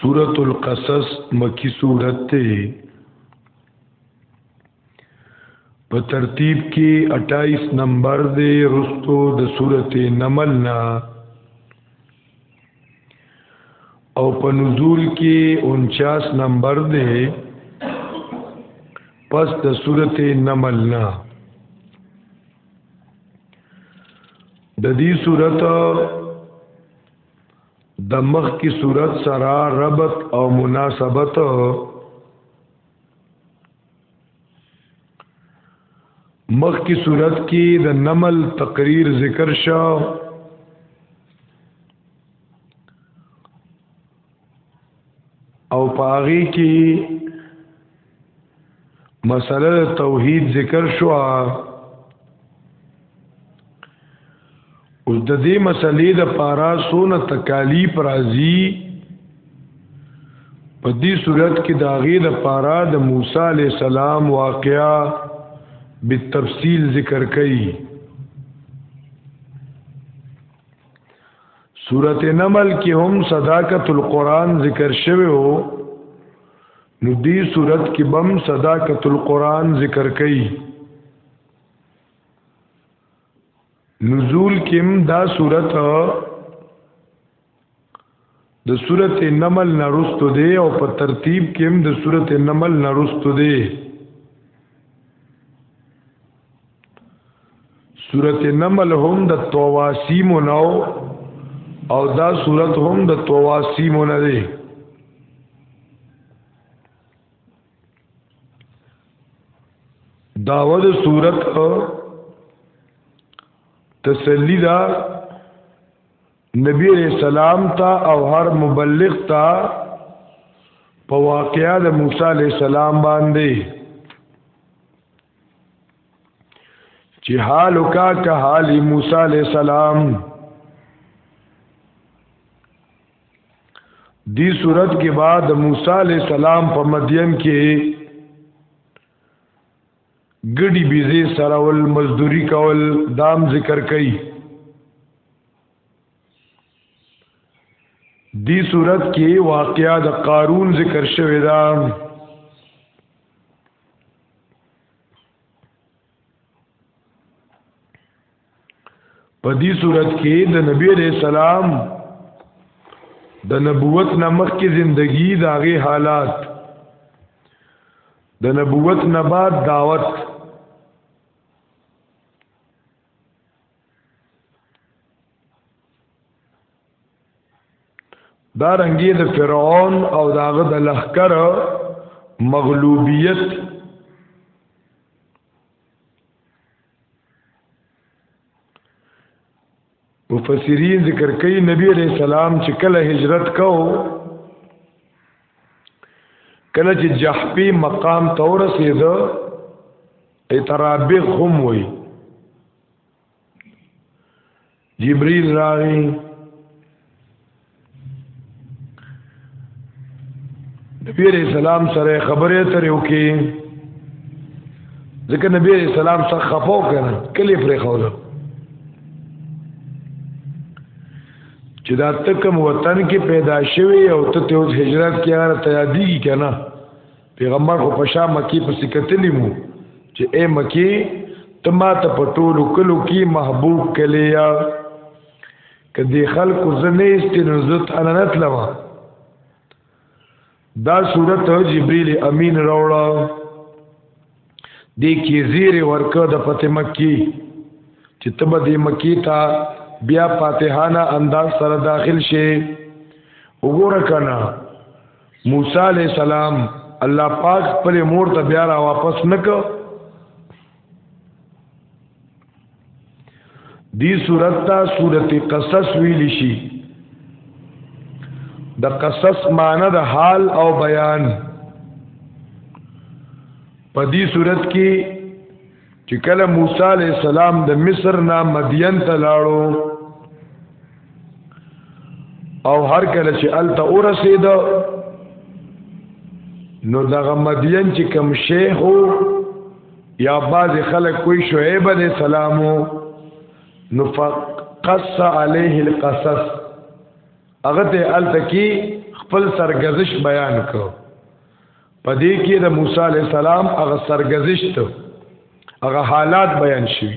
سورت القصص مکی سورت تے په ترتیب کې 28 نمبر دی رستو د سورت نمل نا او په نزول کې 49 نمبر دی پس د سورت نمل نا د دې سورته د مخ کی صورت سره ربط او مناسبت مخ کی صورت کې د نمل تقریر ذکر شو او پاغي کې مسله توحید ذکر شو اوس د دې مسلې د پارا سونه تکالیف راځي په دې صورت کې د هغه د پارا د موسی علی السلام واقعا بالتفصیل ذکر کړي سورت نمل کې هم صداقت القرآن ذکر شوی هو نو دی سورت کې بم صداقت القرآن ذکر کئی نزول کم دا سورت د سورت نمل نرست دی او په ترتیب کم د سورت نمل نرست دی سورت نمل هم د تواسیمو نو او دا سورت هم د تواسیمو نه دی داود سورت تسلی دا نبی علیہ السلام تا او هر مبلغ تا په واقعا د موسی علیہ السلام باندې چې حال کا که حال موسی علی السلام دی صورت کې بعد موسی علی السلام په مدین کې ګډي بيزي سره ول مزدوري کول دام ذکر کړي دی صورت کې واقعا د قارون ذکر شوی دا په دې صورت کې د نبی عليه السلام د نبوت نمخ کې زندگی د هغه حالات د نبوت نه بعد دعوت دا رنګي د فرعون او داغه د لخر مغلوبیت مفسرین ذکر کوي نبی علیہ السلام چې کله هجرت کو کله چې جحفی مقام تور رسید اترابی هم وی جبريل راغی نبی علیہ السلام سره خبره ترې وکي ځکه نبی علیہ السلام سره خپو کنه کلی پرې خوله چې دا تکم وطن کې پیدا شوی او ته ته اوس هجرت کې هغه ته یادېږي کنه پیغمبر خو په شام مکی په سکتلی مو چې اے مکی تما ته پټولو کلو کې محبوب کلیا که دی خلکو زه نه ایستی نو زه تانه نه تلم دا صورت جبریل امین راوړه دی کې زیره ورکه د پته مکی چې تب دې مکی ته بیا فاتحانه انداز سره داخل شي وګوره کنه موسی علی السلام الله پاک خپل مور ته بیا را واپس نکړ دی صورت تا صورت قصص ویل شي د قصص معنی د حال او بیان په دې صورت کې چې کله موسی علی السلام د مصر نه مدین ته لاړو او هر کله چې الته ورسید نو دغه مدین چې کم شیخ یا باز خلق کوئی شعیب علیہ السلامو نفقص علیه القصص هغه ته التکی خپل سرگزش بیان کو پدې کې د موسی علی السلام هغه سرگزش ته هغه حالات بیان شوی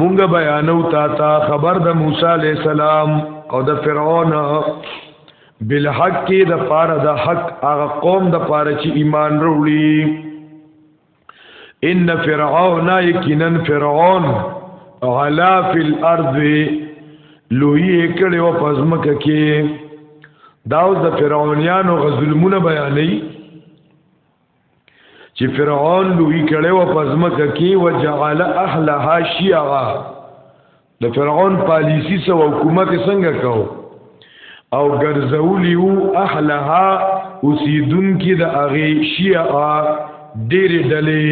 مونږ بیانو تا تا خبر د موسی علی السلام او د فرعون بالحق کې د پاره د حق هغه قوم د پاره چې ایمان وروړي ان فرعون یقینا فرعون علا فی الارض لوی کړي او پزمکه کې داو د فرعونانو غزلمونه بیانې چې فرعون لوی کړي و پزمکه کې وجعل اهلها شيعا د فرعون پالیسی سو حکومت څنګه کو او ګرځولی وو اهلها اوسیدون کې د اغه شيعا ډېر ډلې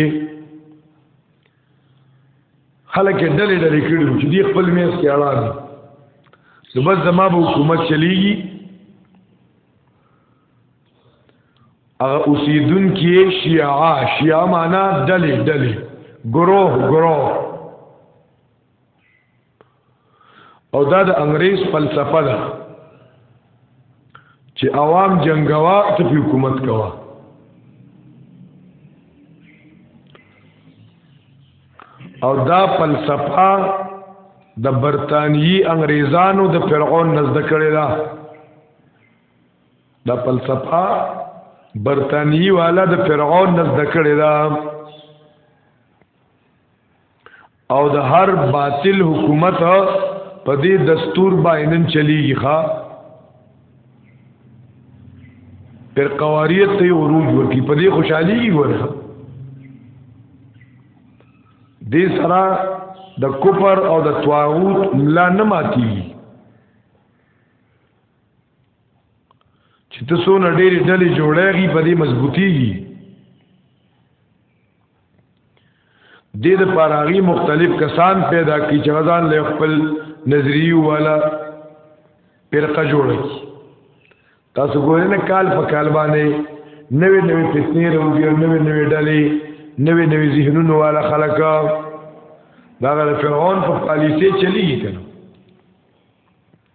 خلک ډلې ډلې کړي چې دی خپل میس کې اړه نو بس زما به حکومت چلیږي هغه اوسیدون کې شیعه شیعه معنا ډلې ډلې ګروه ګروه او دا د انګريز فلسفه ده چې عوام جنگوا ته حکومت کوا او دا فلسفه د برتانیي انګريزانو د فرعون نزد کړي ده دا فلسفه برتانیي والا د فرعون نزد کړی دا او د هر باطل حکومت په دې دستور باندې نن چلیږي ښا پر قواریت ته عروج ورکی په دې خوشحالي کې ګوره دې سره د کوپر او د طاغوت ملا نه ماتي چې ته سو نه ډېری ډلې جوړېږي په دې مضبوطیږي د دې لپاره هغه مختلف کسان پیدا کی چې غزان له خپل نظریه والا پرقه جوړه کی تاسو ګورئ نه کال په کال باندې نوې نوې فتنې راوځي او نوې نوې ډلې نوې نوې ذهنونو والا خلک دا د فرعون په پالیسي چلیږي کنه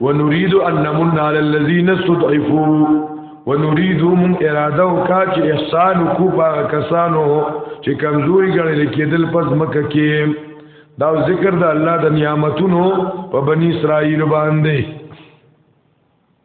ونريد ان نمن على الذين استضعفوا ونريد من اراده کا چې احسان کو پاګه کسانو چې کمزوري ګڼل کېدل پس مکه کې دا ذکر د الله د نعمتونو په بني اسرائیل باندې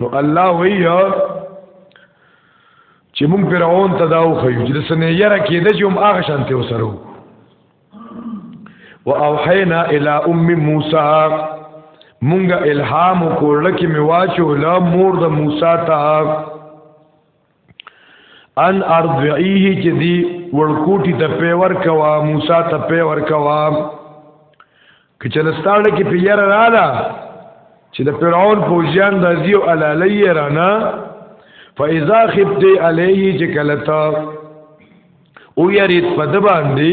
نو الله وی چې مونږ فرعون ته دا وخیو چې د سنې یره کېده چې هم هغه شانته وسره و اوحینا الی ام موسی مونږه الهام وکړل کې میواچو لا مور د موسی ته ان ارضعیه چې دی ورکوټی ته پیور کوا موسی ته پیور کوا که چلستانه کې پیر رااله چې د فرعون فوجیان د زیو علالی رانا فاذا خفت علیه چې کلتا او یریت په د باندې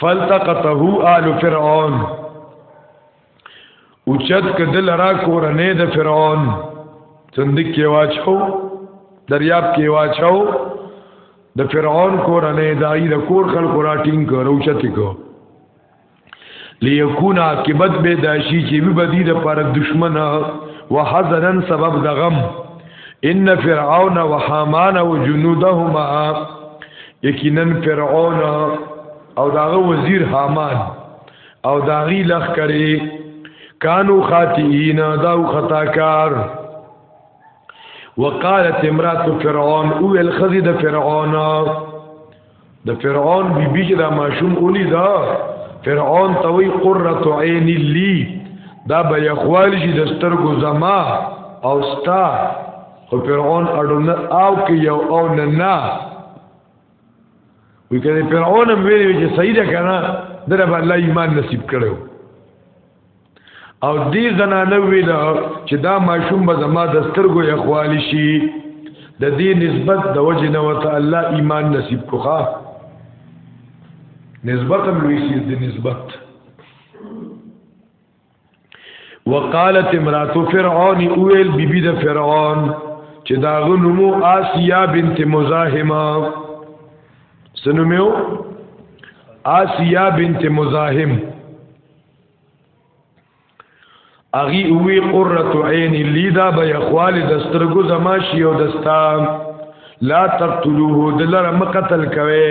فلتقطه آل فرعون اوچت کدل را کورنه د فرعون صندوق کې واچو دریاب کې واچو د فرعون کورنه دای د کور خلکو را ټینګ کړو اوچت کو ليكون عاقبت به داشي چې به بدی د پر دشمن وحزنن سبب د غم ان فرعون وحامان وجنودهما یقینا فرعون او داغه وزیر حامان او داغي لخ کری کانو خاطئین داو خطاکار وقالت امرات فرعون او الخذ د فرعون د فرعون بی بی چې دا ماشوم اولی دا فرعون توي قرۃ عین لی دا به یخوال شي د سترګو زما او ستا خو فرعون اړو نه او کې یو او نه نه وی کله فرعون هم ویل چې صحیح ده کنه دره به الله ایمان نصیب کړو او دې زنانه ویل چې دا ماشوم به زما د سترګو یخوالی شي د دې نسبت د وجه نه وته الله ایمان نصیب کوخه نسبت هم لوی شي د نسبت وقالت امرات فرعون اویل بی بی د فرعون چې دا غنمو آسیا بنت مزاحمه سنومیو آسیا بنت مزاحم اغي اوی قرۃ عین لیدا به اخوال دسترګو زما شی او دستا لا تقتلوه دلر مقتل کوي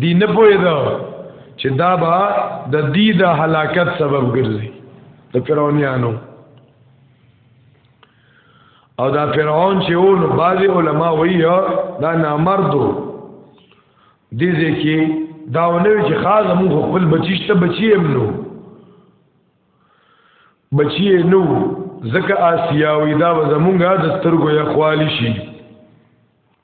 دی نه پوهې دا چې دا با د دې د هلاکت سبب ګرځي د فرعونانو او دا فرعون چې و نو بعضې علما وایي دا نامردو دې ځای کې دا ونه وي چې خاص موږ خپل بچی شته بچی هم نو بچی نو ځکه آسیاوي دا به زمونږ د سترګو یا خوالی شي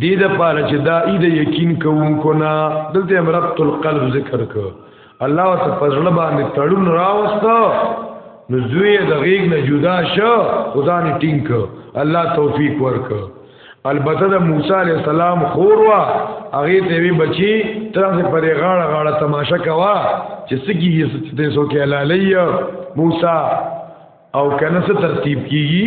دې د پاره چې دا اې د یقین کوونکو نه دلته امرت القلب ذکر کو الله ته پزړه باندې تړون راوسته نو زوی د غیګ نه جدا شو خدا نه ټینګ الله توفیق ورک البته د موسی علی السلام خور وا هغه ته وی بچی ترځه پرې غاړه غاړه تماشا کوا چې سګي یې ستې سو کې لالیه موسی او کنه څه ترتیب کیږي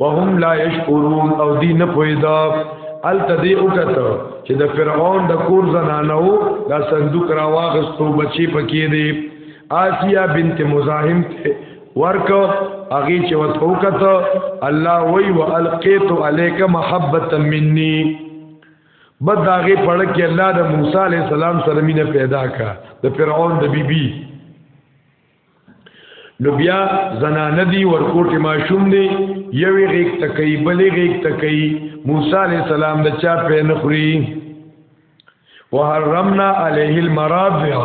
وهم لا یشکرون او دی نه پویدا ال تدی وکته چې د فرعون د کور زنانو دا صندوق را واغستو بچی پکې دی آسیا بنت مزاحم ته ورک اغي چې وته وکته الله وی والقیت الیک محبتا مني بد داغه پړ کې الله د موسی علی السلام سره مینه پیدا کا د فرعون د بیبي بی نو بیا زنانه دی ورکوټه ماشوم دی یوې غیک تکي بلې غیک تکي موسی علی السلام د چا په نخري وحرمنا علیه المراضع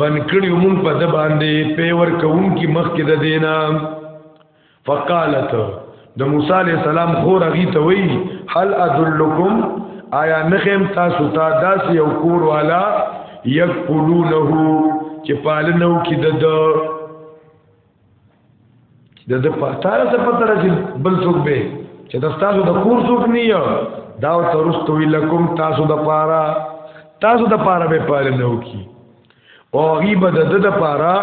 بنکړی مون په د باندې په ور کوم کی مخ کې د دینه فقالت د موسی علی السلام خور غی ته وی هل ادلکم آیا نخم تاسو ته داس یو کور والا یکفلونه چې پالنو کې د د د د پاتار څه پته راځي بل څوک به چې د تاسو د کور څوک نه یو دا ترستو لکم تاسو د پارا تاسو د پارا به پالنو کې او هغه به د د پاره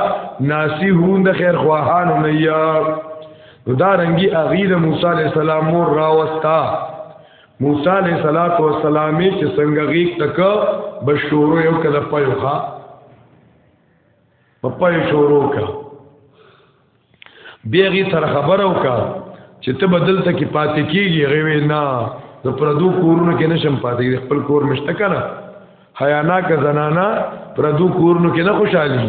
ناسيحون د خیر خواهان نه یا دا رنګي هغه د موسی عليه السلام مور راوستا موسی عليه السلام چې څنګه غیق تک بشورو یو کله پيوخه په پيو شورو کا بیغی سره خبر او کا چې ته بدل ته کې پاتې کیږي غوي نه د پردو کورونو کې نشم پاتې خپل کور مشته کنه حیا نه ک زنانا پردو کورونو کې نه خوشحالي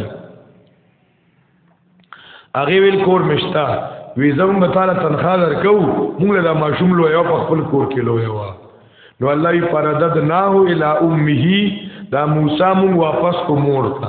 هغه ویل کور مشته وی زمون به تعالی تنخواه درکو موږ له ماشوم لو یو په خپل کور کې لو یو نو الله یې پردد نه اله امه دا موسی مون واپس کو مور ته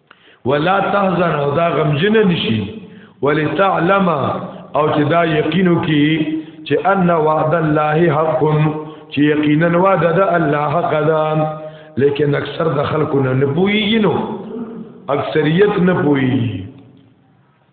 ولا تحزن او دا غمجن نشي ولتعلم او چې دا یقینو کې چې ان وعد الله حق چې یقینا وعده د الله حق ده لیکن اکثر د خلکو نه نه پويږي نو اکثریت نه پويږي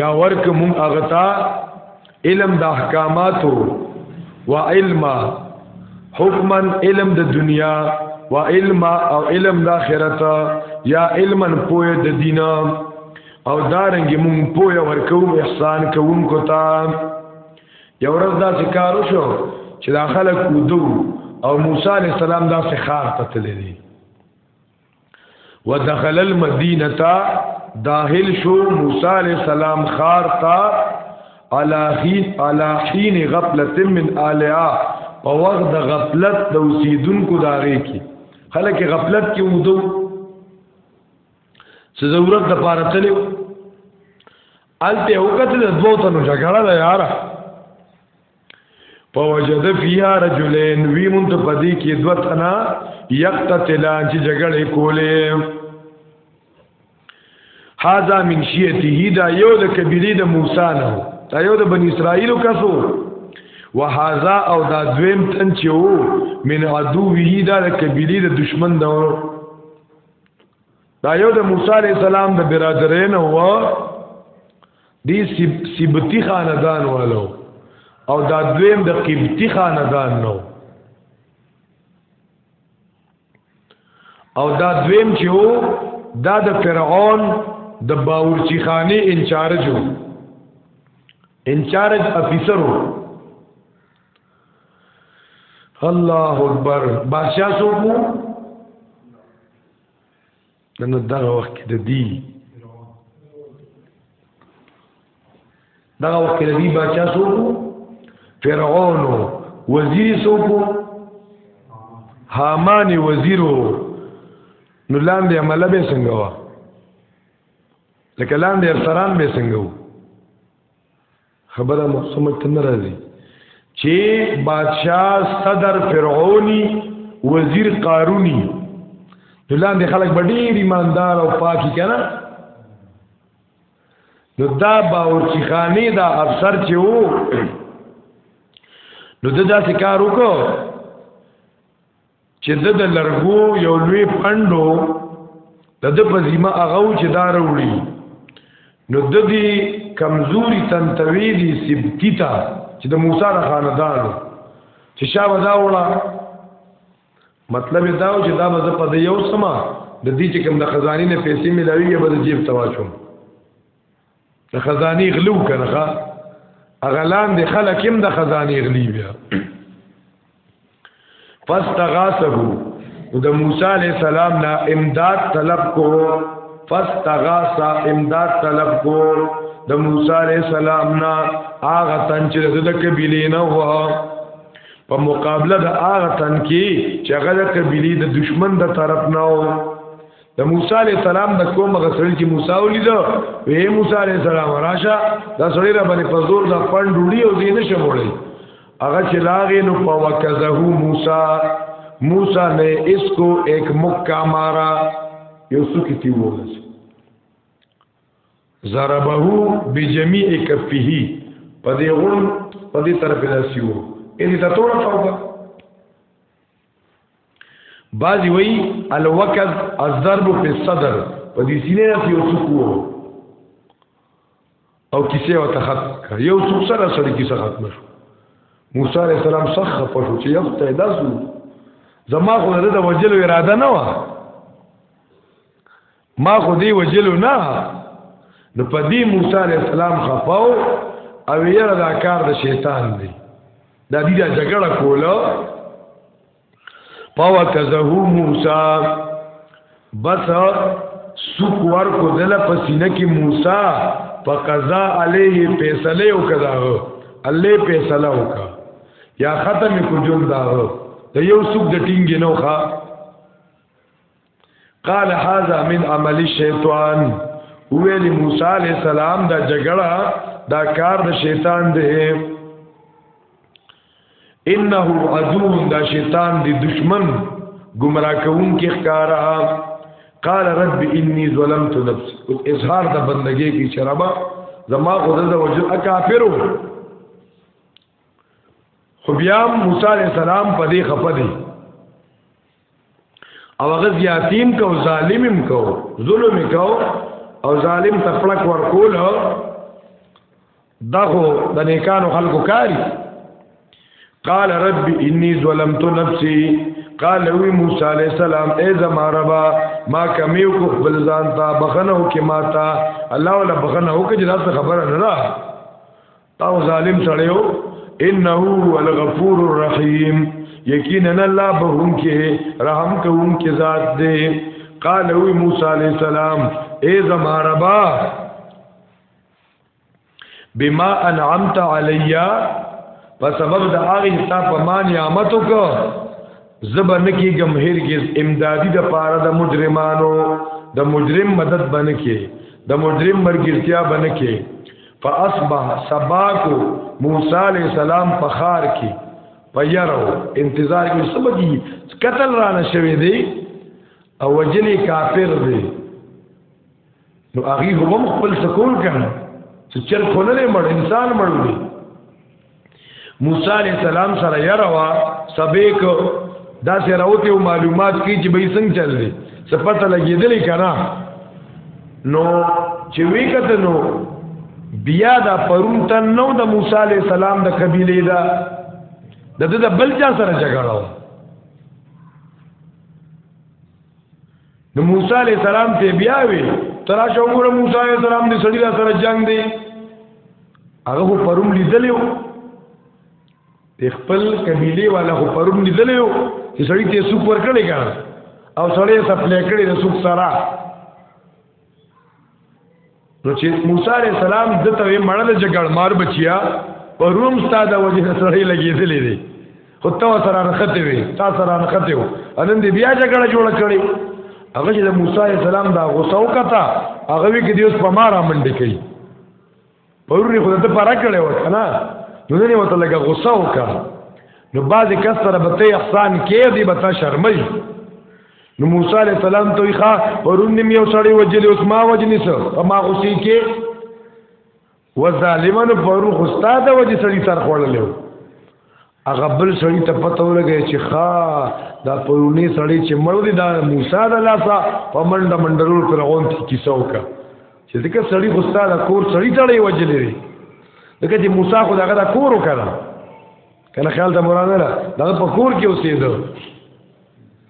یا ورک مون اغتا علم د احکاماتو و علم حکما علم د دنیا و علم او علم د آخرت یا علما پوی د دین او دارنګ مون پوی ورکو احسان کوونکو تا یو ورځ دا ذکر شو چې دا خلک ودو او موسی علی السلام دا څخه خار ته تللی ودخل المدینه تا داخل شو موسی علیہ السلام خار تا علاحین علاحین غفلت من الیا په وخت د غفلت د اوسیدونکو داغه کی خلک غفلت کې ودو څه ضرورت د پاره تلو الته وکړه د دوه تنو جګړه ده یاره فوجد فیها رجلین وی مون ته پدی کې دو تنا یقتتلان چې جګړه کولې هاذا من شیته دا یو د کبیری د موسی نه دا یو د بنی اسرائیل کسو وهذا او دا دویم تن چې وو من عدوه دا د کبیری د دشمن دا دا یو د موسی علی السلام د برادرین و دی سبتی خاندان والو او دا دویم د قبطی خاندان نو او دا دویم چې وو دا د فرعون د باورچی خانه انچارج وو انچارج افیسر وو الله اکبر بادشاہ سو کو نن دغه وخت کې د دی دغه وخت کې د دی بچا سو فرعون وزیر سو کو حامان وزیرو نو لاندې عمله به څنګه وا لکه لاندې افسران به څنګه وو خبره مو سمجھ ته ناراضي چې بادشاہ صدر فرعوني وزیر قاروني دلان دي خلک ډېر ایماندار او پاکي کنه نو دا باورچی خانه دا افسر چې وو نو دا داسې کار وکړو چې د د لرګو یو لوی پندو د د په ذمه هغه چې دا وروړي نو د دې کمزوري تنتوي دي سبتی تا چې د موسی د خاندان چې شابه دا وړه مطلب دا و چې دا به په یو سما د دې چې کوم د خزاني نه پیسې ملاوي یا به د جیب تواچوم د خزانی غلو کنه اغلان د خلک هم د خزانی غلی بیا فاستغاثه د موسی علی السلام نه امداد طلب کو فاستغاثه امداد طلب کو د موسی علی السلام نه هغه تن چې د قبیلې نه و په مقابله د هغه تن کې چې هغه د قبیلې د دشمن د طرف نه و د موسی علی السلام د کوم غسل چې موسی ولید وی موسی علی السلام راشه دا سړی را باندې فزور دا پند ډوډي او دین شموړي هغه چې لاغې نو په وکزه موسی موسی نے اس کو ایک مکہ مارا یو سکی تی وولس ضربه بجميع كفه پدې غون پدې طرف نه سیو اې دې تاسو راځو بعضی وی الوکز الضرب فی الصدر په دې سینې نه یو څوک وو او کیسه او تخت یو څوک سره سره کیسه ختم شو موسی علیہ السلام سخ په شو چې یو ته داسو زما خو نه د وجلو اراده نه و ما خو دی وجلو نه نو په دې موسی عليه السلام خفاو او یره دا کار د شیطان دی دا دې دا جګړه کوله پاو کزه موسی بس سوک ور کو دل پسینه کې موسی په قضا علیه فیصله وکړه الله فیصله وکړه یا ختم کو جون دا ته یو سوک د ټینګ نه وخا قال هذا من عمل الشیطان ویل موسی علی السلام دا جګړه دا کار د شیطان دی انه عدو دا شیطان دی دشمن گمراه کون کی ښکارا قال رب انی ظلمت نفسی او اظهار د بندگی کی شرابا زما خود د وجه کافرو خو بیا موسی علی السلام په دې خپه دی او هغه زیاتیم کو ظالمم کو ظلم کو او ظالم تفلق ورکول دغه د نیکانو خلکو کاری قال رب انی ظلمت نفسی قال وی موسی علیہ السلام اے زما ربا ما کمیو کو خپل ځان ته بخنه وکي ماتا الله ولا بخنه وکي دا خبره نه ده او ظالم سړیو انه هو الغفور الرحیم یقینا الله به هم کې رحم کوم کې ذات دې قال او موسی علی السلام اے زما ربا بما انعمت علی په سبب د هغه حساب په مان نعمت وکړه زبر نکی گم هرگز امدادی د پاره د مجرمانو د مجرم مدد بنکه د مجرم مرګرتیا بنکه فاصبح سباکو موسی علیہ السلام په خار کې پیرو انتظار کې سبقي قتل را نشوي دی او وجلی کافر دی نو هغه هم خپل سکول کړ چې چر خلل مړ انسان مړ دی موسی علی السلام سره یروا سبیک دا سره راوتی او معلومات کی چې به څنګه چل دی سپته لګیدلې کنا نو چې وی کته نو بیا دا پرون ته نو د موسی علی السلام د قبیله دا د دې د بل چا سره جګړه نو موسی علی السلام ته بیا وی ترا شو ګور موسی علی السلام دې سړی لا سره جنگ دی هغه په پروم لیدلو خپل قبیله والا په پروم لیدلو چې سړی ته سوق ورکړی کړه او سړی سپلې کړی د سوق سره نو چې موسی عليه السلام دته وي مړل چې ګړمار بچیا په روم ستاده وجه سره لګېدلې دي خو تا سره رخته وي تا سره رخته و انن دې بیا جګړه جوړ کړي هغه چې د موسی عليه السلام دا غوسه وکتا هغه وی کې دیوس په مارا منډې کوي پروري خو ته پارا کړي و کنه نو دې وته لګه غوسه وکړه نو بعضې کس سره به ته احسان کې دی به تا شرمي نو موسی علی السلام ته ښا پرون نیم یو سړی وجلی اوس ما وجنی سو په ما غوسی کې و ظالمانو پرون خوستا د وجه سړی سر خوړلې هغه بل سړی ته پته ولګی چې ښا دا پرونی سړی چې مړ دی دا موسی د لاسا په منډه منډرول فرعون کې کیسه وکړه چې دغه سړی خوستا د کور سړی تړې وجلی دی دغه چې موسی خو دغه د کور وکړه کنه خیال ته مرانه ده دغه په کور کې اوسېده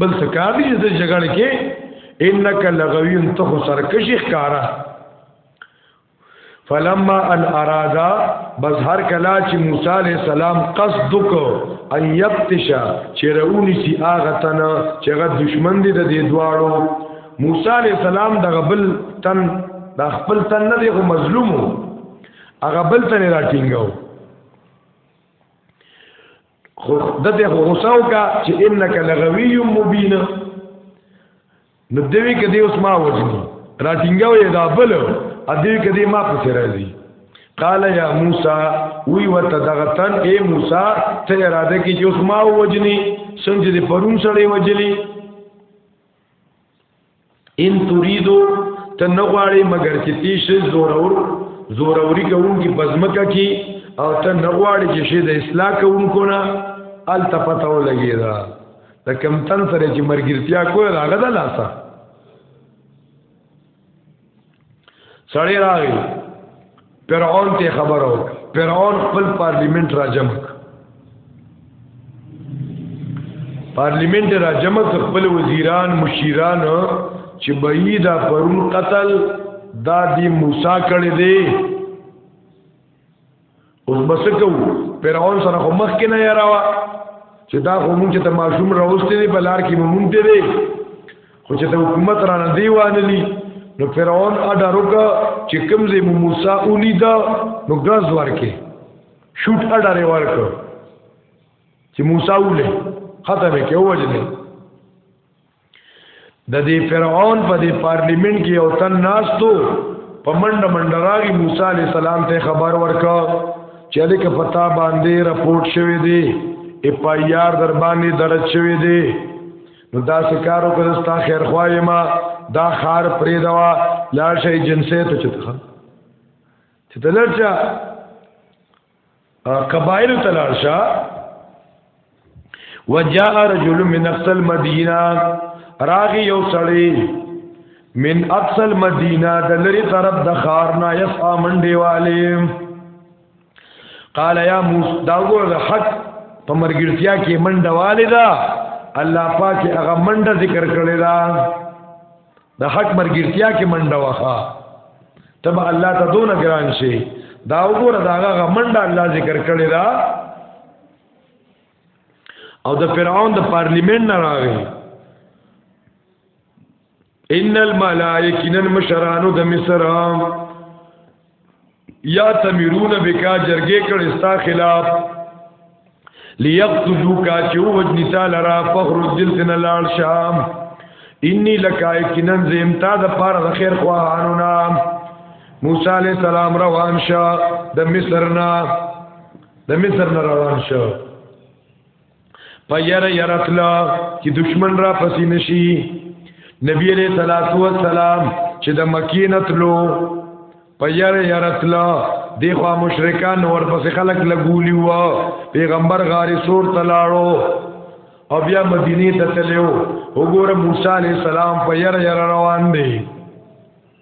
بل څه کار دی چې جګړه کې انک لغوی ته خو سرکشي ښکارا فلما ان ارادا بس هر کلا چې موسی علی السلام قصد کو ان یبتشا چې رونی سی اغه تن چې غ دشمن دی د دې دواړو موسی علی السلام د غبل تن د خپل تن نه دی خو مظلومو هغه بل تن راټینګاو خو دته غوساو کا چې انک لغوی مبین نو دوی کدی اوس ما وځي را ټینګاو یې دا بل ا دې کدی ما پسې راځي قال یا موسی وی وته دغه تن اے موسی ته اراده کې چې اوس ما وځنی څنګه دې پرون سره وځلی ان تريدو ته نه غواړي مګر چې تیش زورور زوروري کوونکی بزمکه کی او ته نه غواړي چې شه د اصلاح کوونکو نه ال تپتاو لګی دا د کم تن سره چې مرګرتیا کوی دا غدا لاسه سړی راغی فرعون ته خبر او فرعون خپل پارلیمنت را جمع پارلیمنت را جمع خپل وزیران مشیران چې بعیدا پرون قتل دا دی موسی کړي دی اوس بس کو فرعون سره خو مخ کې نه یراوا چې دا خو مونږ ته معصوم راوستي دی په لار کې مونږ ته دی خو چې ته حکومت را نه دی وانلی نو فرعون اډه روکا چې کوم زې موسی اولی دا نو غاز ورکه شوټ اډه ورکه چې موسی اولی ختمه کې وجنه د دې فرعون په دې پارلیمنت کې یو تن ناستو په منډه منډه راغی موسی علی السلام ته خبر ورکا چې الکه پتا باندې رپورت شوی دی اف آی آر در باندې درج شوی دی نو دا سکارو کړه ستا خیر خوای ما دا خار پرې دوا لاړ شي جنسه ته چته چې تلرچا کبائر تلارشا وجاء رجل من اقصى المدينه راغي یو سړی من اقصى المدينه د لری طرف د خارنا يسعى منډي والي قال يا موسی دا وګور حق په مرګرتیا کې منډه والي دا الله پاک هغه منډه ذکر کړی دا د حق مرګرتیا کې منډه وخا تب الله ته دون ګران شي دا وګوره دا هغه منډه الله ذکر کړی دا او د فرعون د پارلیمنت نه راغی ان الملائکین المشرانو د مصر یا تمیرون بکا جرګې کړي ستا خلاف لیقتلوا کا چې وجنی تعالی را فخر دلتن لال شام انی لکای کنن زم تا د پاره د خیر خواهانو نام موسی علی السلام روان شو د مصر نه د مصر نه روان شو په ير ير تلا چې دشمن را پسې نشي نبی علیہ الصلوۃ والسلام چې د مکینه تلو په ير ير تلا دی خو مشرکان ور پسې خلک لګولی و پیغمبر غار سور تلاړو او بیا مدینه ته تلو وګوره موسی علیہ السلام په ير ير روان دی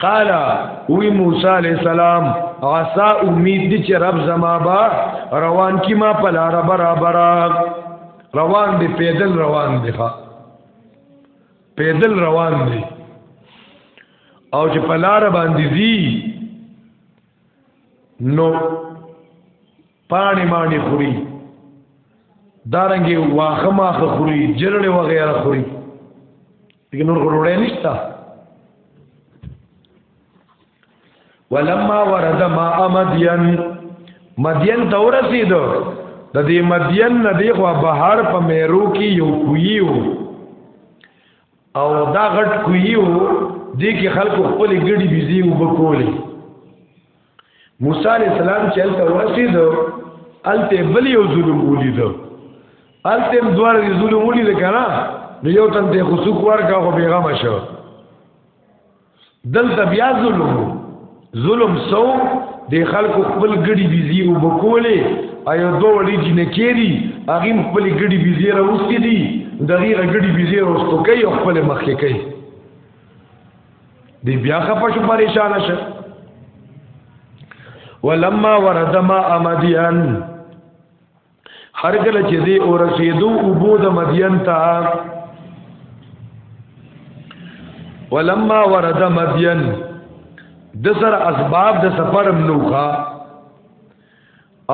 قال وی موسی علی السلام عسا امید دي چې رب زما با روان کی ما په لار برابر روان دي پیدل روان دي ها پیدل روان دي او چې په لار باندې دي نو پانی مانی خوري دارنګي واخه ماخه خوري جرړې وغیرہ خوري دغه نور غوړې نشته ولما ورد ما مدین مدین ته ورسید د دې مدین نه دی خو بهر په میرو کې یو کویو او دا غټ کویو دې کې خلکو خپل ګډي بيزي وبکولې موسی علی السلام چې هلته ورسېد هلته بل یو ظلم ولید هلته هم دواړه ظلم ولید که نه نو یو تن ته خو څوک ورکړه خو بېغمه شو دلته بیا ظلم ظلم سو د خلکو خپل ګډي بيزي او بکولې ايو دوه وړي جنکيري هغه خپل ګډي بيزي راوستي دي دغه ګډي بيزي راوستو کوي خپل مخ کې کوي دی بیا خپه شو پریشان شه ولما ورد ما امدیان هر کله چې دی اور رسیدو او بود مدین تا ولما ورد مدین د سر اسباب د سفر منوخه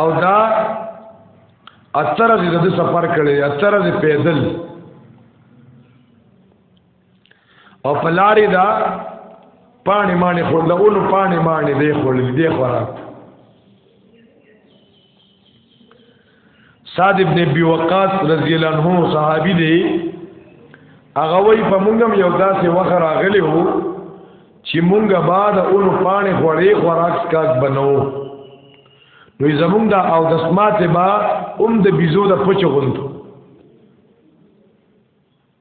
او دا اتره د سفر کړي اتره د پیدل او په لارې دا پانی مانی خورده اونو پانی مانی دی خورده دی خوراک سعد ابن ابي وقاص رضی الله عنه صحابي دی هغه وای په مونږم یو داسې وخت راغلی وو چې مونږه بعد اونو پانی خورې خوراک سکاک بنو نو زمونږ دا او د سماعت با اوم د بيزو د پچ غوند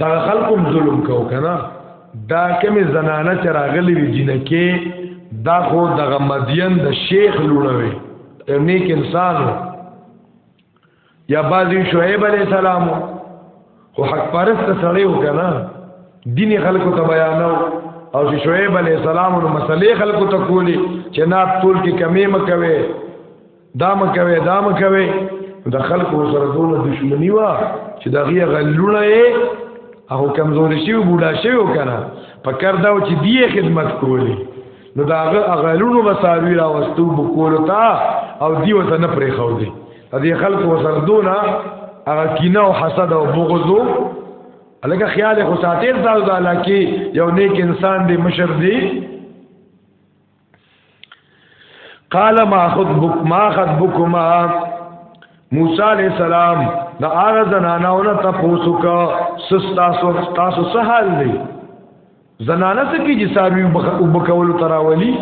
دا خلقم ظلم کو کنه دا کمی زنانه چې راغلی وي جنکه دا خو دغه مدین د شیخ لوړوي یو نیک انسان یا بازی شعیب علیہ السلام خو حق پرست سړی و کنه دین خلکو ته بیانو او چې شعیب علیہ السلام نو مسلې خلکو ته کولی چې نه ټول کې کمی مکوي دا مکوي دا مکوي د خلکو سره دونه دښمنی وا چې دا غي غلونه یې او کمزور شي او بوډا شي او کنه په کار دا چې دی خدمت کولی نو دا غلونو مساوی را واستو بکول تا او دی وته نه پرې خو دی دې خلکو سره دونه هغه کینه او حسد او بغض الګه خیال خو ساتیر دا علاقه یو نیک انسان دی مشر دی قال ما خطبك ما خطبكما موسی علیہ السلام دا هغه زنانو نه تاسو کا سستا سو تاسو سهال دی زنانه څه کی چې ساروی وبکول تراولی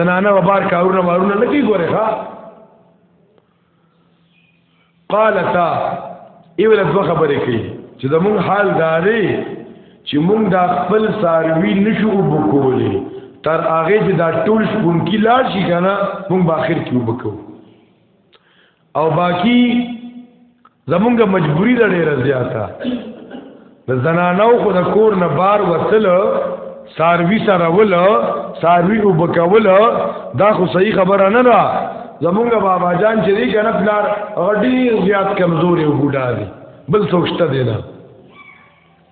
زنانه وبار کارونه مارونه نه کی ګوره ها قالتا ایول دو خبرې کوي چې زمون حال داري چې مونږ دا خپل ساروي نشو وبکولې تر هغه چې دا ټول شپون کې لاړ شي کنه مونږ باخر کې وبکو او باقی زمونږه مجبوری ده ډیره زیاته د زنانو خو د کور نه بار وتل ساروی سره ول ساروی او بکول دا خو صحیح خبره نه ده زمونږه بابا جان چې دی کنه پلار غډی زیات کمزوري او بوډا دی بل څوک شته دی نه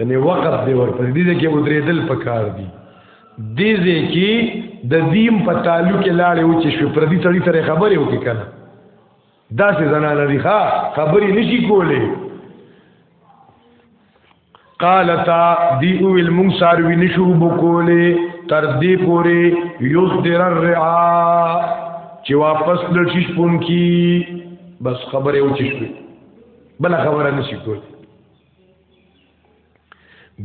یعنی وقف دی ورپسې دي چې ودرېدل پکار دي دې دې کې د دیم په تعلق لاړې و چې شو پر دې سړي سره خبرې وکړي کنه دا څه زنانه دي ها خبرې نشي کولې قالتا دی اویل مون ساروی نشو بکولې تر دې پورې یصدر الرعا چې واپس لټیش پون کی بس خبره و چې شوي بل خبره نشي کول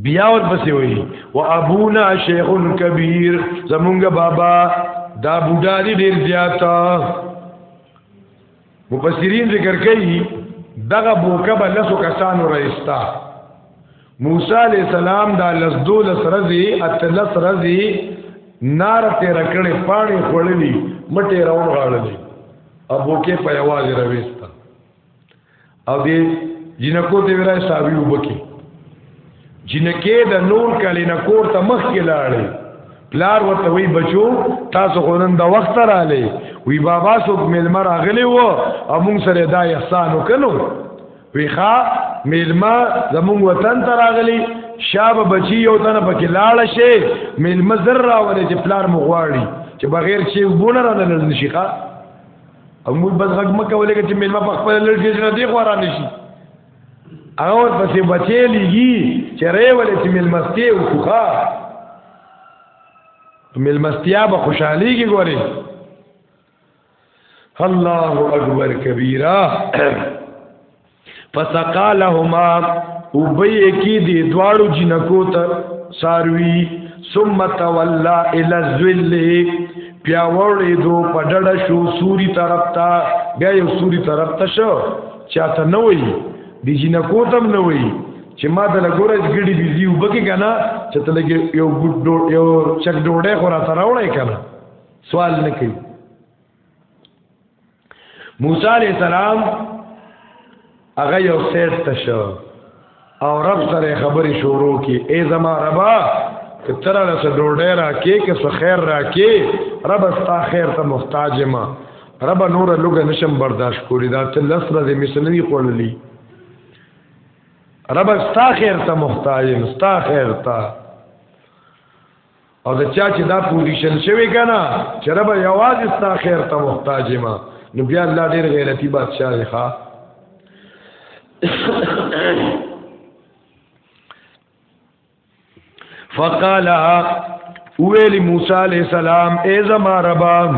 بیا ور پسې وایي وا ابونا شیخ کبیر زمونږ بابا دا بوډا دی ډیر زیاته مفسرین ذکر کوي دغه بوکه به لسو کسانو رئیستا موسی علی السلام دا لسدو لس رزي اتلس رزي نار ته رکړې پاڼې خړلې مټې راوړلې ابو کې په یوازې رويستا او دې جنکو ته ویلای صاحب یو بکی جنکه د نور کلی نه کور ته مخ کې لاړې پلار ورته وی بچو تاسو غونن د وخت را لې وی بابا څوک ملما راغلی و او موږ سره دا احسان وکړو وی ښا ملما زموږ وطن ته راغلی شابه بچی یو تنه پکې لاړ شي ملما زر راولې چې پلار مغواړي چې بغیر چې وبونه را نه نشي ښا او موږ بس غږ مکه ولګه چې مېلمه په خپل لړ کې نه دی خورا نشي هغه ور پسې بچې لګي چې ری ولې چې مېلمستي او خوخه مېلمستیا به خوشحالي کې ګوري الله اکبر کبیره فسقالهما وبي کی دی دواړو جنکو ته ساروی ثم تولى الى الذل بیا وړې دو پډړ شو سوري طرف ته بیا یو سوري طرف ته شو چاته نه وای دی جنکو تم نه وای چې ما د لګورج ګډي بيزي وبکه کنه چې ته لګي یو ګډو یو چک ډوړې خورا تراوړې کنه سوال نه کوي موسی علی السلام هغه یو سیټ تشو او رب سره خبرې شروع کی ای زما ربا کتر له سره ډوډۍ را کې کې سو خیر را کې رب استا خیر ته محتاج ما رب نور لوګ نشم برداشت کولی دا ته لسره دې مسلوی خړلې رب استا خیر ته محتاج استا خیر ته او د چا چې دا پوزیشن شوی کنه چې رب یوازې ستا خیر ته محتاج ما نو بیا الله ډیر غیرتی بادشاہ دی ښا فقال ویلی موسی علیہ السلام ای زما ربان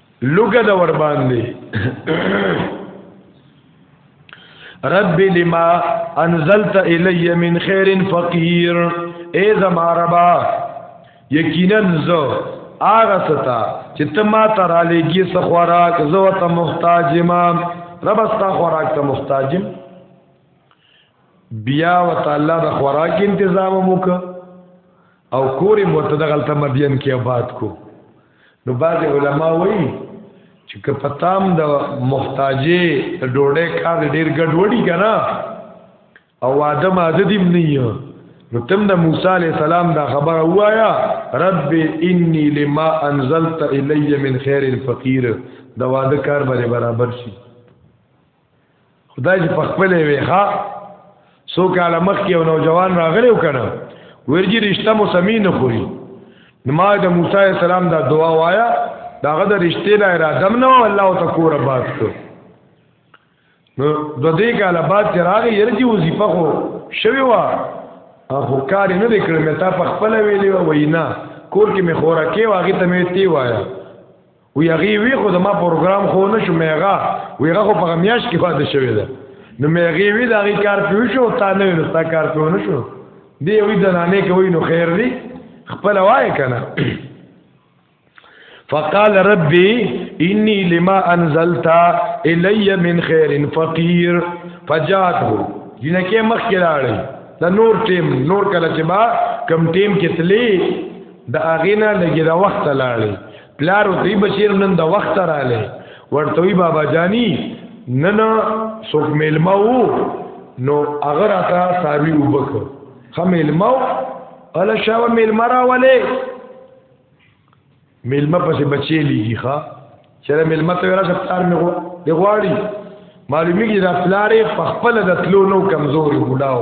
لوګه د ور باندې رب لما انزلت الی من خیر فقیر ای زما ربا یقینا زه هغه ستا چې ته ما ته را لېږي څه خوراک زه ته محتاج یم رب ستا خوراک ته محتاج یم بیا وت الله د خوراک تنظیم وک او کور متدغل ته مدین کې آباد کو نو بعض علما وایي چې که پتام د محتاجې د ډوډۍ کار ډیر ګډ وډی کنه او واده ماده دیم نه یو نو تم د موسی علی السلام دا خبر وایا رب انی لما انزلت الی من خیر فقیر دا واده کار باندې برابر شي خدای چې په خپل وی ها سو کاله مخ کې یو نوجوان راغلی وکنه ورګي رشتہ مو سمې نه خوري نو ما د موسی السلام دا دعا وایا داغه د رشتې لا اراده نه و الله او تکور آباد کو نو د دې کاله بعد چې راغی یرجی وظیفه خو شوی و خو کار نه وکړ مې تا په خپل ویلی و وینا کور کې مې خورکه واغې ته مې تی وایا وی هغه وی خو د ما پروګرام خو نه شو میغه وی هغه په غمیاش کې پاتې شوی ده نو میغه وی دا غی کار پیو شو تا نه نو تا کار پیو نه شو دی وی د نانه کوي نو خیر دی خپل وای کنه فقال ربي اني لما انزلت الي من خير فقير فجاته جنکه مخ کې راړي دا نور ټیم نور کله چې با کم ټیم کې تلی د اغینا لګي دا وخت لاړي پلار او دی بشیر نن د وخت رااله ورته وی بابا جانی نن څوک میلمه وو نو هغه راته ساروی وبک خه میلمه اله شاو میلمه راولې میلمه پسې بچی لیږي ښا چېرې میلمه ته راځه پلار مې غو دی غواړي معلومیږي دا پلارې په خپل د تلو نو کمزوري بډاو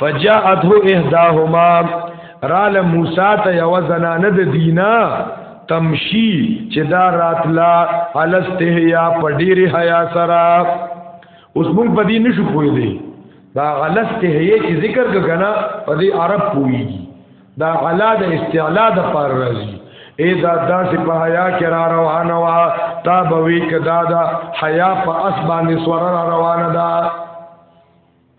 فجاءته احداهما رال موسی ته یو زنانه د دینا تمشی چې دا راتلا السته یا پډیر حیا سرا اوس موږ په دې نشو پوي دی دا غلسته هي چې ذکر کنا په دې عرب پوي دا غلا د استعلا د پر راځي اے دا داسې په حیا کې را روانه وا تا به وی کدا دا حیا په اسبانې سور را روانه ده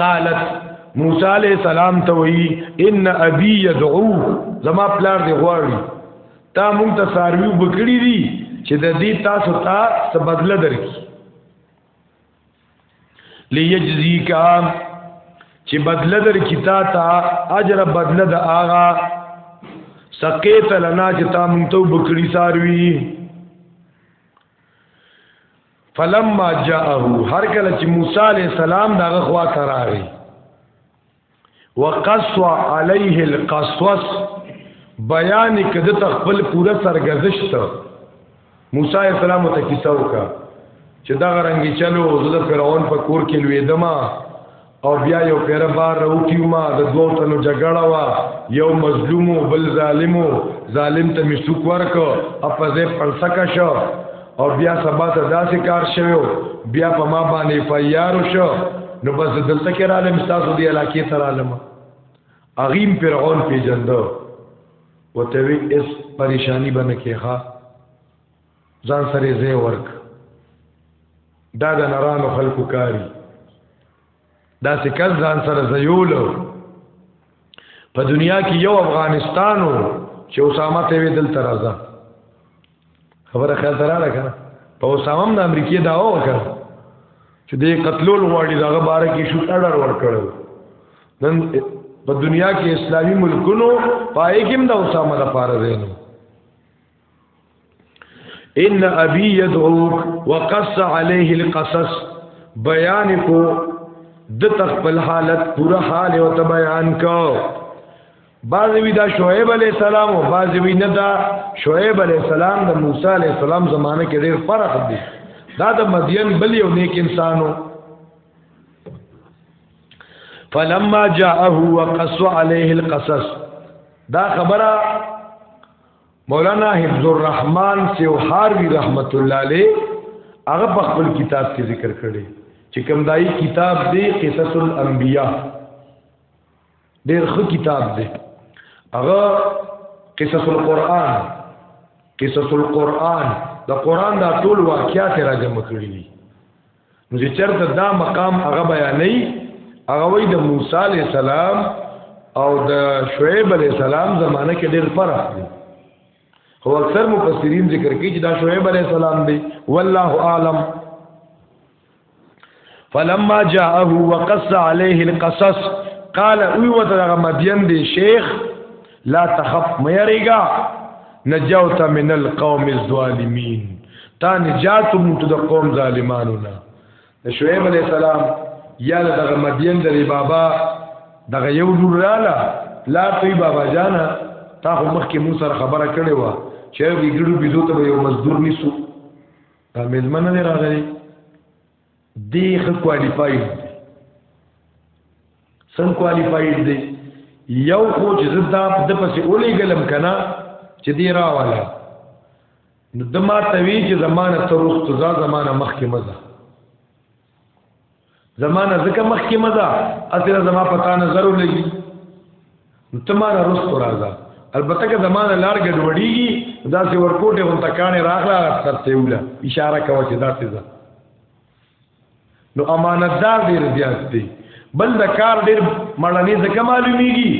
قالت موسی علیہ السلام ته وی ان ابي يدعو زما پلار دی غواړي تا مونږ ته ساروی بکړی دي چې د دې تاسو ته څه بدله درکې ليجزيکا چې بدله درکې تا ته اجر بدله د آغا سقیت لنا چې تا مونږ ته بکړی ساروی فلما جاءه هر کله چې موسی عليه السلام دغه خوا ته راغی وقص عليه القصص بیان کده تخپل پورا سرګزشت موسی عليه السلام ته کیسه وکړه چې دا غرنګي چلو زړه فرعون په کور کې لویدما او بیا یو پیر بار راوتیو ما د دوو تنو جګړه وا یو مظلوم او بل ظالم ظالم ته می سوک ورک او په ځای پړسکه شو او بیا سبا ته داسې کار شوو بیا په ما باندې فیارو شو نو بس دلته کې را لم تاسو دی علاقې ته را لم اغیم فرعون پیجندو وته وی اس پریشانی باندې کېخه ځان سره زی ورک دا د نرانو خلکو کاری دا سکل ځان سره زیول په دنیا کې یو افغانستانو چې اسامه ته وی دل ترازا خبره خیال تراله کنه په اسامه د امریکای دا وکړه چې دې قتلول غواړي دا غبره کې شو اډر ور کړو نن په دنیا کې اسلامي ملکونو پای کې هم د اسامه لپاره زینو ان ابي يدعوك وقص عليه القصص بیان کو د تخپل حالت پورا حال او ته بیان کو بعض وی دا شعیب علی السلام او بعض وی نه دا شعیب علی السلام د موسی علی السلام زمانه کې ډیر فرق دی دا د مدین بل یو نیک انسانو فلما جاءه وقص عليه القصص دا خبره مولانا حفظ الرحمن سیوهاروی رحمت الله علیه هغه په خپل کتاب کې ذکر کړي چې کوم دای کتاب دی قصص الانبیاء ډېر ښه کتاب دی هغه قصص القرآن قصص القرآن د قرآن دا ټول واقعات راجمع کړي دي نو چې چرته دا مقام هغه بیانې هغه وای د موسی علی السلام او د شعیب علی السلام زمانه کې ډېر فرق دی خو اکثر مفسرین ذکر کوي چې دا شعیب علی السلام دی والله اعلم فلما جاءه وقص عليه القصص قال اوی وته مدین دی شیخ لا تخف مېریګا نجوت من القوم الظالمین تا نجات موږ د قوم ظالمانو نه د شعیب علی السلام یا د مدین د بابا دغه یو لور رااله لا کوي بابا جانا تا خو مخکې مو سره خبره کړې و چې وګړو بيزو ته یو مزدور نیسو دا مېلمنه نه راغلی دی خو کوالیفاید دی سم کوالیفاید دی یو خو چې زدا د پسې اولې ګلم کنا چې دی راواله نو د ما توی چې زمانه تر وخت ځا زمانه مخ کې مزه زمانه زکه مخ کې مزه اصله زما پتا نه ضرور لګي نو ته ما نه رستو راځه البته که زمانه لار ګډوډیږي دا سی ورکوټه هم تکانه راغله سر ته ولا اشاره کوي چې دا څه ده نو امانتدار ډیر زیات دی بل د کار ډیر مړنی ځکه معلومیږي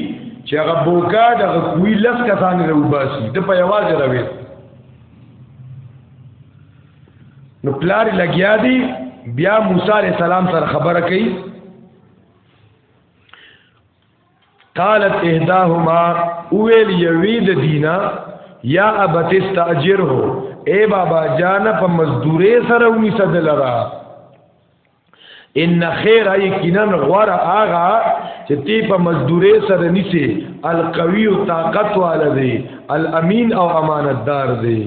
چې هغه بوکا د کوی لس کسان له وباسي د په یواز راوي نو پلار لګیا دی بیا موسی علی السلام سره خبره کوي قالت اهداهما اویل یوید دینا یا ابت استاجر هو اے بابا جان په مزدوری سره ونی صدل را ان خیر یقینا غور آغا چې تی په مزدوری سره نیسی القوی طاقت والده الامین او امانتدار دی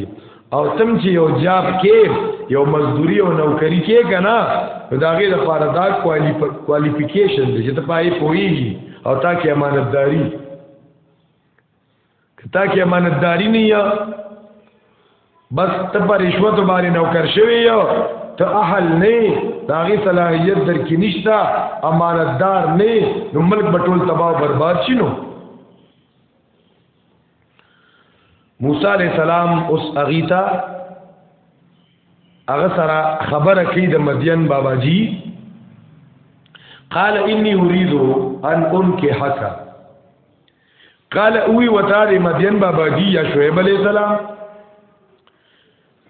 او تم چې یو جاب کې یو مزدوري او نوکری کې کنه دا غي د پاره دا کوالیفیکیشن دی چې ته پای پويږي او تا کې امانتداري کتا کې امانتداري نه یا بس ته پر رشوت باندې نوکر شوی یو ته اهل نه دا غي صلاحیت در کې نشتا امانتدار نه نو ملک بټول تباہ برباد شینو موسی علی السلام اوس اغیتا هغه سره خبره کوي د مدین بابا جی قال انی اريد ان انكحك قال اوی وتا د مدین بابا جی یا شعیب علی السلام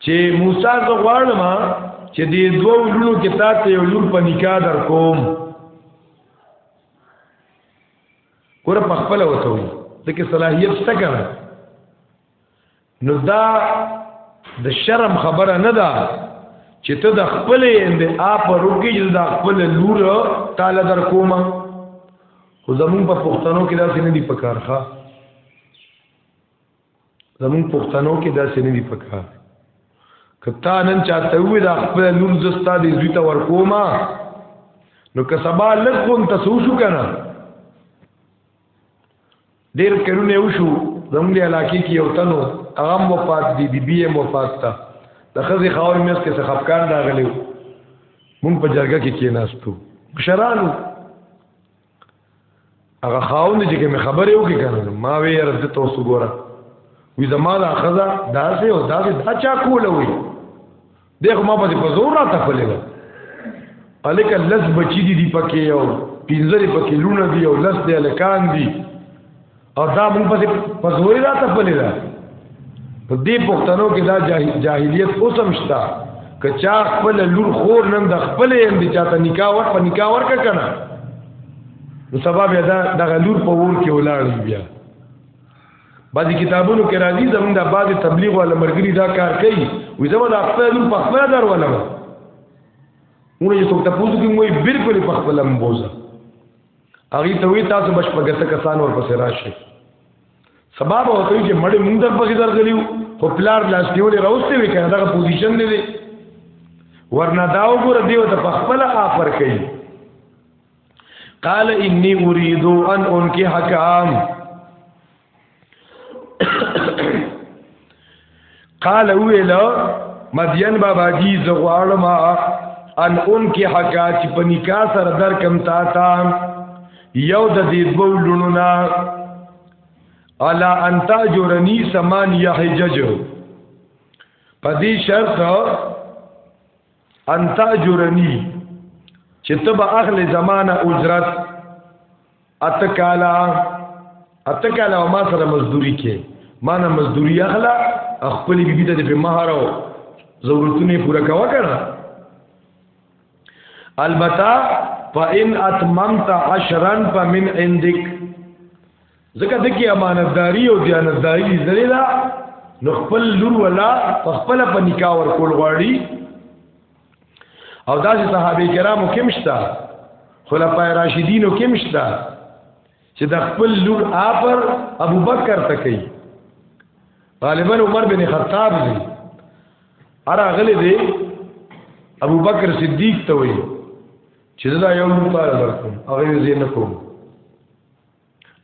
چې موسی زه غواړم چې دې دوه ورونو کې تاسو یو لور په نکاح در کوم ګور په خپل وته وي ځکه صلاحيت شته کنه نو دا د شرم خبره نه ده چې ته د خپل اند اپ روګي چې د خپل لور تعالی در کومه خو زمون په پښتنو کې دا څنګه دی پکارخه زمون پښتنو کې دا سې نه دی پکار کتا نن چاته وې دا خپل لور زستا دې زوی ته ورکوما نو که سبا لږون تاسو شو کنه ډیر کړونه وشو زموږ علاقې کې یو تنو هغه وفات دی بی بی هم وفات تا د خزي خاور مېس کې خفقان راغلی مونږ په جرګه کې کېناستو مشرانو هغه خاوند چې کوم خبرې وکړي کنه ما وی یاره د تاسو ګوره وی زما دا خزا داسې او داسې دا چا کوله وی دغه ما په زور را تخلې ده الک لز بچی دي پکې او پینځري پکې لونه دي او لز دې الکان دي او دا موږ په پزوري را ته پلي دا په دې پښتنو کې دا جاهلیت اوسم شتا که چا خپل لور خور نن د خپل هم دي چاته نکاح ور په نکاح ور کنه نو سبب دا د غلور په ور کې ولاړ بیا بعضی کتابونو کې راځي زمونږ د بعضی تبلیغ ولا مرګري دا کار کوي وې زمونږ د خپل لور په خپل در ولا مونږ یې څوک ته پوښتنه کوي بالکل په خپل مبوزه هغه ته وی تاسو بش پګته کسان ور پسې راشي سبب او ته چې مړې مونږ در پسې درغلیو خو پلار لاس نیولې راوستي وی کنه دا پوزیشن دی ورنه دا وګوره دیو ته خپل آفر کوي قال انی اريد ان انکحکم قال ویل مدین بابا جی زغوالم ان ان کی حقا چې په نکاح سره در کم تا تا یو د دې دوه لونو نا الا انت جورنی سمان یحجج پدې شرط انت اجرنی چې ته به اخلې زمانه اجرت اتکالا اتکالا او ما سره مزدوري کې ما نه مزدوري اخلا خپل بیبي ته په مہر او ضرورتونه پوره کوا کړه البته فإن أتممت عشرا فمن عندك ځکه د کې امانتداري او دیانتداري دې زری ده نو خپل لور ولا خپل په نکاح ور کول غواړي او داسې صحابه کرامو کې مشتا خلفای راشدینو کې مشتا چې د خپل لور آپر ابو بکر ته کوي غالبا عمر بن خطاب دی ارا غلې دی ابو بکر صدیق ته وایي چې دا یو لور پاره درکوم هغه یې نه کوم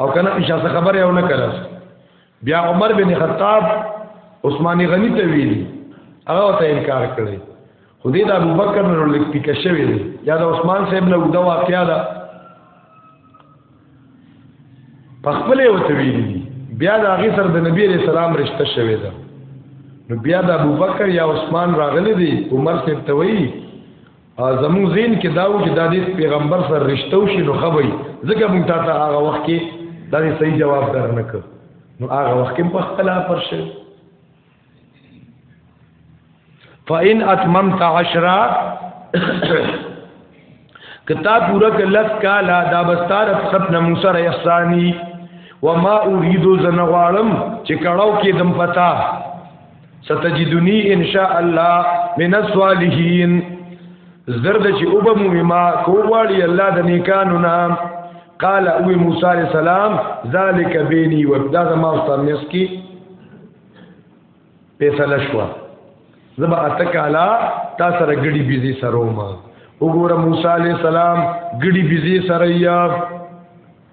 او کنه چې شاسه خبره او نه کړه بیا عمر بن خطاب عثمان غنی ته ویل هغه ته انکار کړی خو دې د ابوبکر نو لیک پک شوی دی یا د عثمان صاحب له ودا واقعیا ده په خپل یو ته ویل بیا د هغه سره د نبی علیہ السلام رشتہ شوی ده نو بیا د ابوبکر یا عثمان راغلی دی عمر صاحب ته ویل زموږ زین کې دا و چې دا د پیغمبر سره رښتا وشي نو خبري ځکه مونږ ته هغه وخت کې دا صحیح جواب درنک نو هغه وخت کې په خپل پر شي فإن أتممت عشرة کتا پورا کلس کالا دا بستار فتن موسر احسانی وما اریدو زنغوالم چې کړهو کې دم پتا ستجدنی ان شاء الله من الصالحین زرد چې او به مو ما کوواړي الله د نیکانو نام قال او موسی علیہ السلام ذالک بیني و دا ما استمس کی فیصله شو زبا اتکالا تا سره غړي بيزي سروما وګوره موسی علیہ السلام غړي بيزي سره یا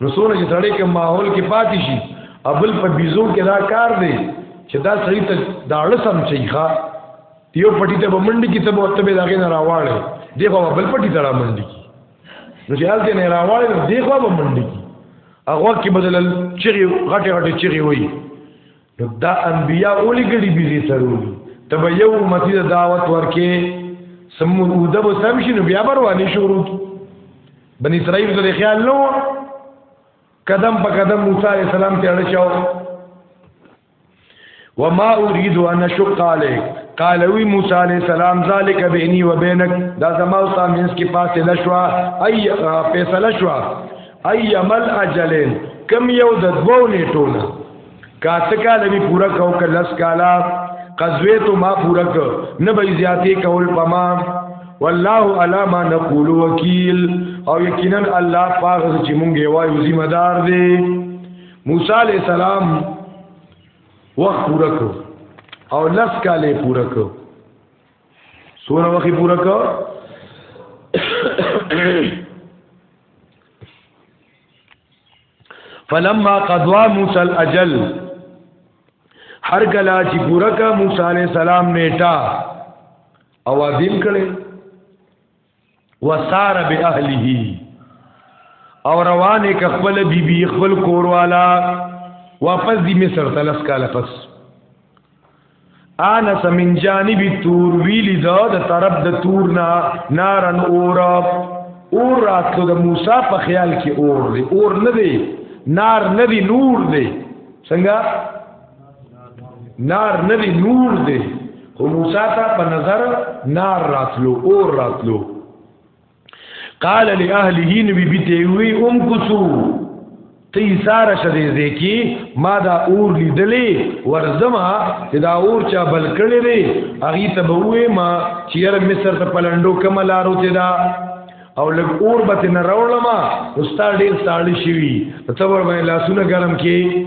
نو څونه چې سړی کې ماحول کې پاتې شي ابل په بيزو کې دا کار دی چې دا سړی ته دا اړسم چې ښا یو پټی ته بمنډي کې ته بوته به داګه نه راواړې دی خو بل پټی ته را منډي کې نو چې حالت نه راواړې نو دی خو به منډي کې هغه کې بدلل چیرې غټه غټه چیرې وای نو دا انبیا اولی ګړي بيزي سرولي تب یو امتی دا دعوت ورکه سمون او دبو سمشي نو بیا برواني شروع کی بنی اسرائیل ته خیال نو قدم په قدم موسی علیہ السلام ته اړ شو وما اريد ان اشق عليك قال وی موسی علیہ السلام ذالک بیني وبینک دا زما او تامینس کې فاصله شو ای فیصله شو ای مل اجلین کم یو د دوو نیټونه کاسه کاله می پورا کو ک لس کالا قزوی تو ما پورا ک نه به زیاتی کول پما والله علا ما نقول وکیل او یقینا الله پاک چې مونږه وایو ذمہ دار دی موسی علی السلام وخت پورا کو او لس کاله پورا کو سونه وخت پورا کو فلما قضوا موسی الاجل هر کلا چې پورا کا موسی علی السلام نیټه او ادم کړي وسار به اهله او روانه ک خپل بیبي خپل کور والا واپس دی مصر تلس کاله پس انس من جانب تور ویلی دا د طرف د تور نا نارن اور اور راتلو د موسی په خیال کې اور دی اور نه دی نار نه دی نور دی څنګه نار نه دی نور دی خو موسی ته په نظر نار راتلو اور راتلو قال لاهله نبی بیته وی ام کوسو تی سار شدی زیکی ما دا اور لیدلی ورزما چې دا اور چا بل کړی دی هغه ته به وې ما چیر مصر ته پلندو کما لارو ته دا او لګ اور به نه راولما استاد ډیر ساړی شوی ته ور باندې لاسونه ګرم کې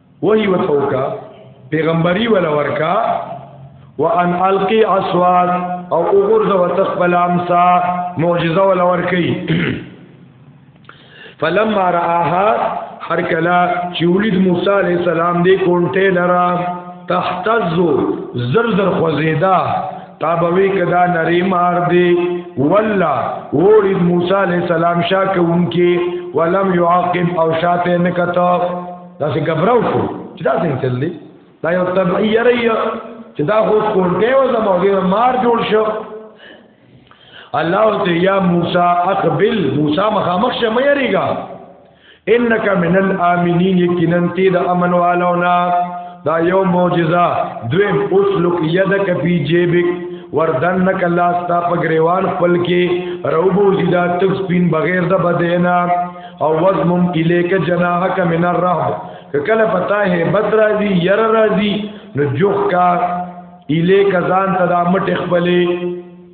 وحی وتوکا پیغمبري ولا ورکا وان القي اسواد او وګرځه وتخبل امسا معجزه ولا ورکی فلما راها هر کلا چې ولید موسی علی السلام دې کونټه لرا تحتز زرزر خوزیدا تابوی کدا نری مار دی ولا وړي موسی عليه السلام شاکونکي ولم يعاقب او شاته نکتا دا څه ګبراو شو چې دا څنګه چل دی دا یو طبعی ری چې دا خو کونټه و زمو غیر مار جوړ شو الله ته یا موسی اقبل موسی مخامخ شه مې ریګا انک من الامنین یقینا تی د امن والونا دا یو معجزہ دویم اسلک یدک فی جیبک وردن کلا ستا په گریوان خپل کې روبو زیدا تک سپین بغیر د بدینا او وزمم الیک جناحک من الرهب کله پتا ہے بد راضی ير راضی نو جوخ کا الیک ځان ته د مټ خپلې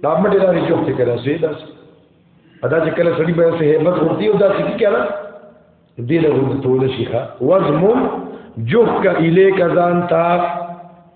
د مټ لري جوخ ته کړه سي داس ادا چې کله سړي به سه hebat ورتي او دا څه کړه دې له ټول شيخه وزمم جوخ کا الیک ځان ته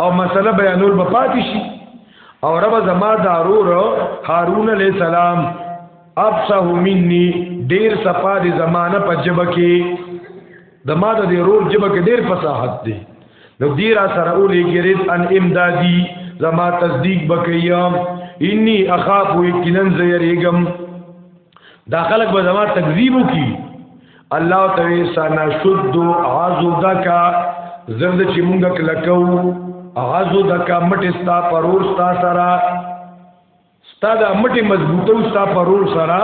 او مسله بیانول به پاتې شي او رب زما دارور هارون علی السلام افصح مني ډیر صفا دي زمانہ په جبه کې د ما د دې رور جبه کې ډیر فصاحت دی نو دی را سره اولې ګرید ان امدادي زما تصدیق بکیام انی اخاف یقینا زیریګم دا خلق به زما تکذیب کی الله تعالی سنا شد عزدک زرد چې مونږ کلکو عزدک مټ ستا پرور ستا سرا ستا د مټ مضبوطو ستا پرور سرا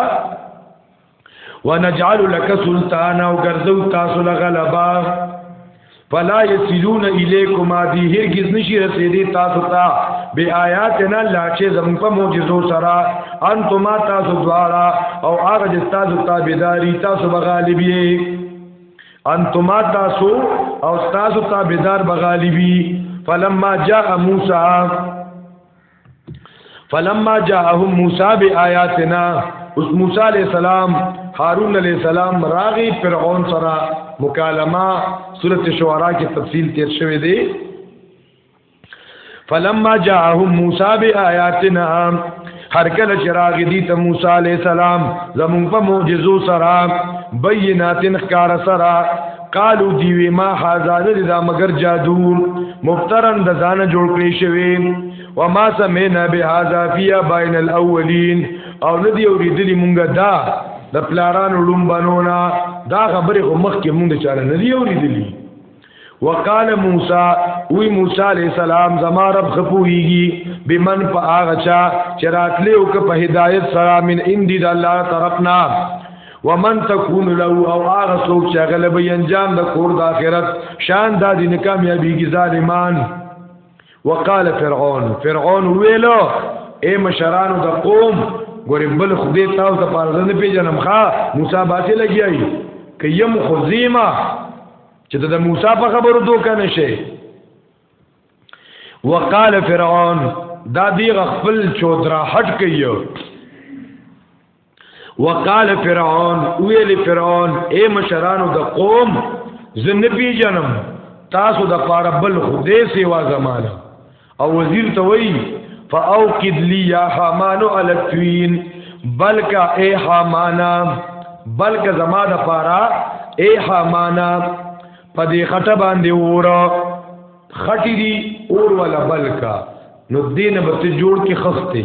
ونجعل لك سلطانا وغرزو تاسو لغلبا فلا یسلون الیکما دی هرگز نشی رسیدی تاسو ته بی آیاتنا لا چې زمون په معجزو سره انتما تاسو دواړه او هغه چې تاسو تابعداري تاسو بغالبی انتما تاسو او تاسو تابعدار بغالبی فلما جاء موسی فلما جاءهم موسی بآیاتنا اوس موسی علی السلام هارون علی السلام راغی فرعون سره مکالمه سورته شعرا کې تفصیل تیر شوی دی فلما جاءهم موسی بآیاتنا هر کله چې راغی دی ته موسی علی السلام زمون په معجزو سره بینات خکار سره قالو دیوی ما حازان دی دا مگر جادو مفترن د ځان جوړ کړی شوی و ما سمینا به هاذا فی بین الاولین او ندی اوریدلی مونږه دا د پلارانو لوم بنونا دا خبره خو مخ کې مونږ چاله ندی اوریدلی وقال موسی وی موسی علیہ السلام زما رب خپویږي بمن فاغچا چراتلیو که په هدایت سره من اندی د الله طرفنا ومن تكون له او هغه څوک چې هغه له انجام د کور د آخرت شان د دې ناکامیابیږي ظالمان وقال فرعون فرعون ویلو اے مشرانو د قوم ګورې بل خدای تاسو ته پاره نه پیژنم ښا موسی باطل لګیای کیم خزیمه چې د موسی په خبرو دوکه نشي وقال فرعون دا دی غفل چودرا هټ کيو وقال فرعون ویل فرعون اے مشرانو د قوم زن پیجنم تاسو د پاره بل خدای سیوا زمانه او وزیر ته وی فاوقد لی یا حمانو علی التوین بلکا اے حمانا بلکا زما د پاره اے حمانا پدې خټه باندې وره خټی دی اور ولا بلکا نو دین به ته جوړ کې خسته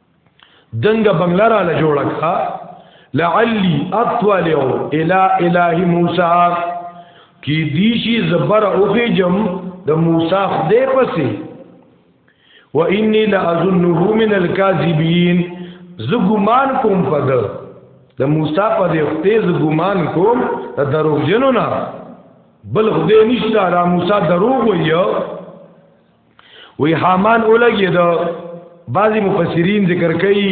دنګ بنگلا را له جوړ کا لعلی اطلع الى اله موسی کی دیشی زبر اوخی جم د موسی خدای پسې و انی لاظنه من الكاذبین ز ګمان کوم پد د موسی په دې خدای ز ګمان کوم د دروغجنو نه بل خدای نشته را موسی دروغ ویو وی حامان اولګی دا بعضی مفسرین ذکر کوي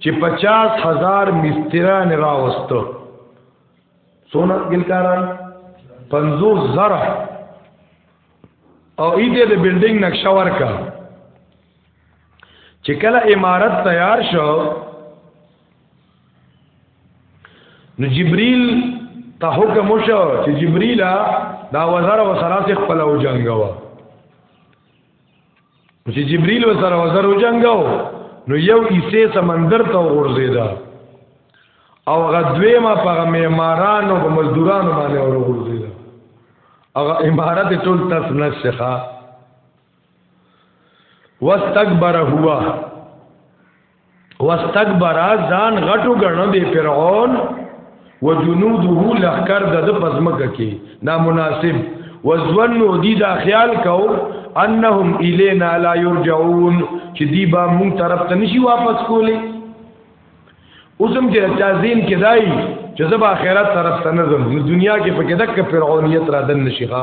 چې 50 هزار مستران راوستو سونا ګلکاران 50 زره او ایته د بلډینګ نقشه ورکا چې کله امارت تیار شو نو جبريل ته حکم وشو چې جبريل دا وزر او سرات خپل او جنگوا چې جبريل وزر او وزر او جنگو نو یو ایسه سمندر ته ورزیدا او غدوی ما په معمارانو په مزدورانو باندې ورغورځیدا هغه عمارت ټول تس نشخه واستكبر هو واستكبر ځان غټو غنو دی فرعون وجنوده لخر د پزمکه کې نامناسب وزنو دی دا خیال کو انهم الینا لا یرجعون چې دی با مون طرف ته نشي واپس کولی اوسم چې تازین کې دای چې زب اخرت طرف ته نظر دنیا کې پکې دک فرعونیت را دن نشي ښا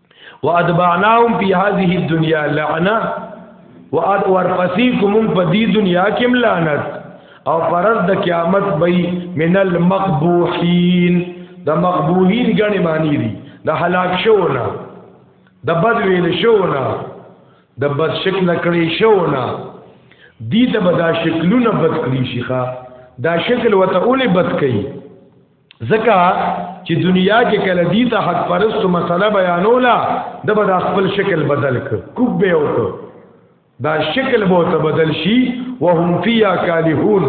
واتبعناهم فی هذه الدنيا لعنه واد ورپسې کوم په دې دنیا کې لعنت او پرز د قیامت بې من المقبوحین د مقبوحین غنی معنی دي د هلاک شونه د بد ویل شونه د بد شکل کړي شونه دي ته بد شکلونه بد کړي شيخه دا شکل وته اولې بد کړي ځکه چې دنیا کې کله دي ته حق پرستو مسله بیانولا د به د خپل شکل بدل ک کوب به وک دا شکل به ته بدل شي وهم فیا کالهون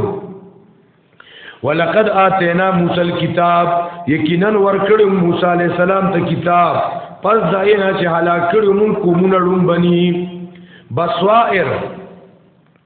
ولقد آتینا موسی الكتاب یقینا ورکړو موسی علی السلام ته کتاب پس داینه چې هلاک کړو مون کومونه لوم بني بصائر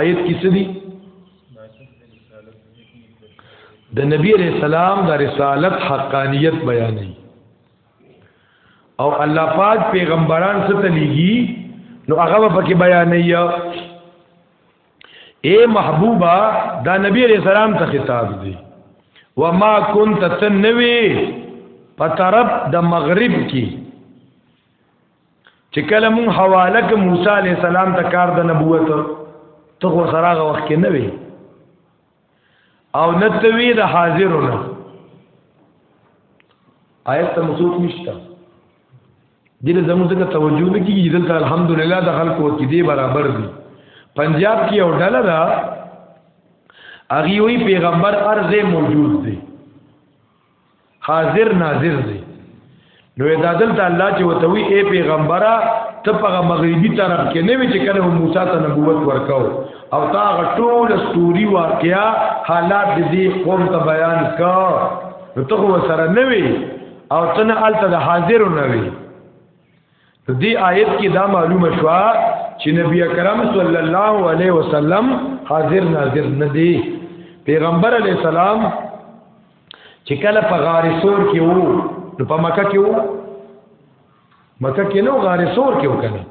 آیت کې څه دي د نبی علیہ السلام د رسالت حقانیت بیانې او الله پاک پیغمبران څه تلېږي نو هغه په کې بیانې اے محبوبا دا نبی علیہ السلام ته خطاب دی وما كنت تنوي په طرف د مغرب کې چې کله مون حواله ک موسی علی السلام ته کار د نبوت ته خو سراغه وخت کې نه وي او نتوی د حاضرونه آیت ته مسوک نشته دله زموږ څخه توجه نه کیږي دلته الحمدلله د خلکو کې دی برابر دي پنجاب کې او ډله ده اغي وی پیغمبر ارزه موجود دی حاضر ناظر دی نو دا دلته الله چې وتوي اے پیغمبره ته په مغربي طرف کې نه وی چې کله موسی ته نبوت ورکاو او تا غټول استوري واقعیا حالات دې قوم ته بیان کا نو ته سره نه وی او تنه الته د حاضر نه وی په دې آیت کې دا معلومه شو چې نبی اکرم صلی الله علیه وسلم حاضر ناظر نه دی پیغمبر علی السلام چې کله په غار سور کې وو نو په مکه کې وو مکه کې نو غار سور کې وکنه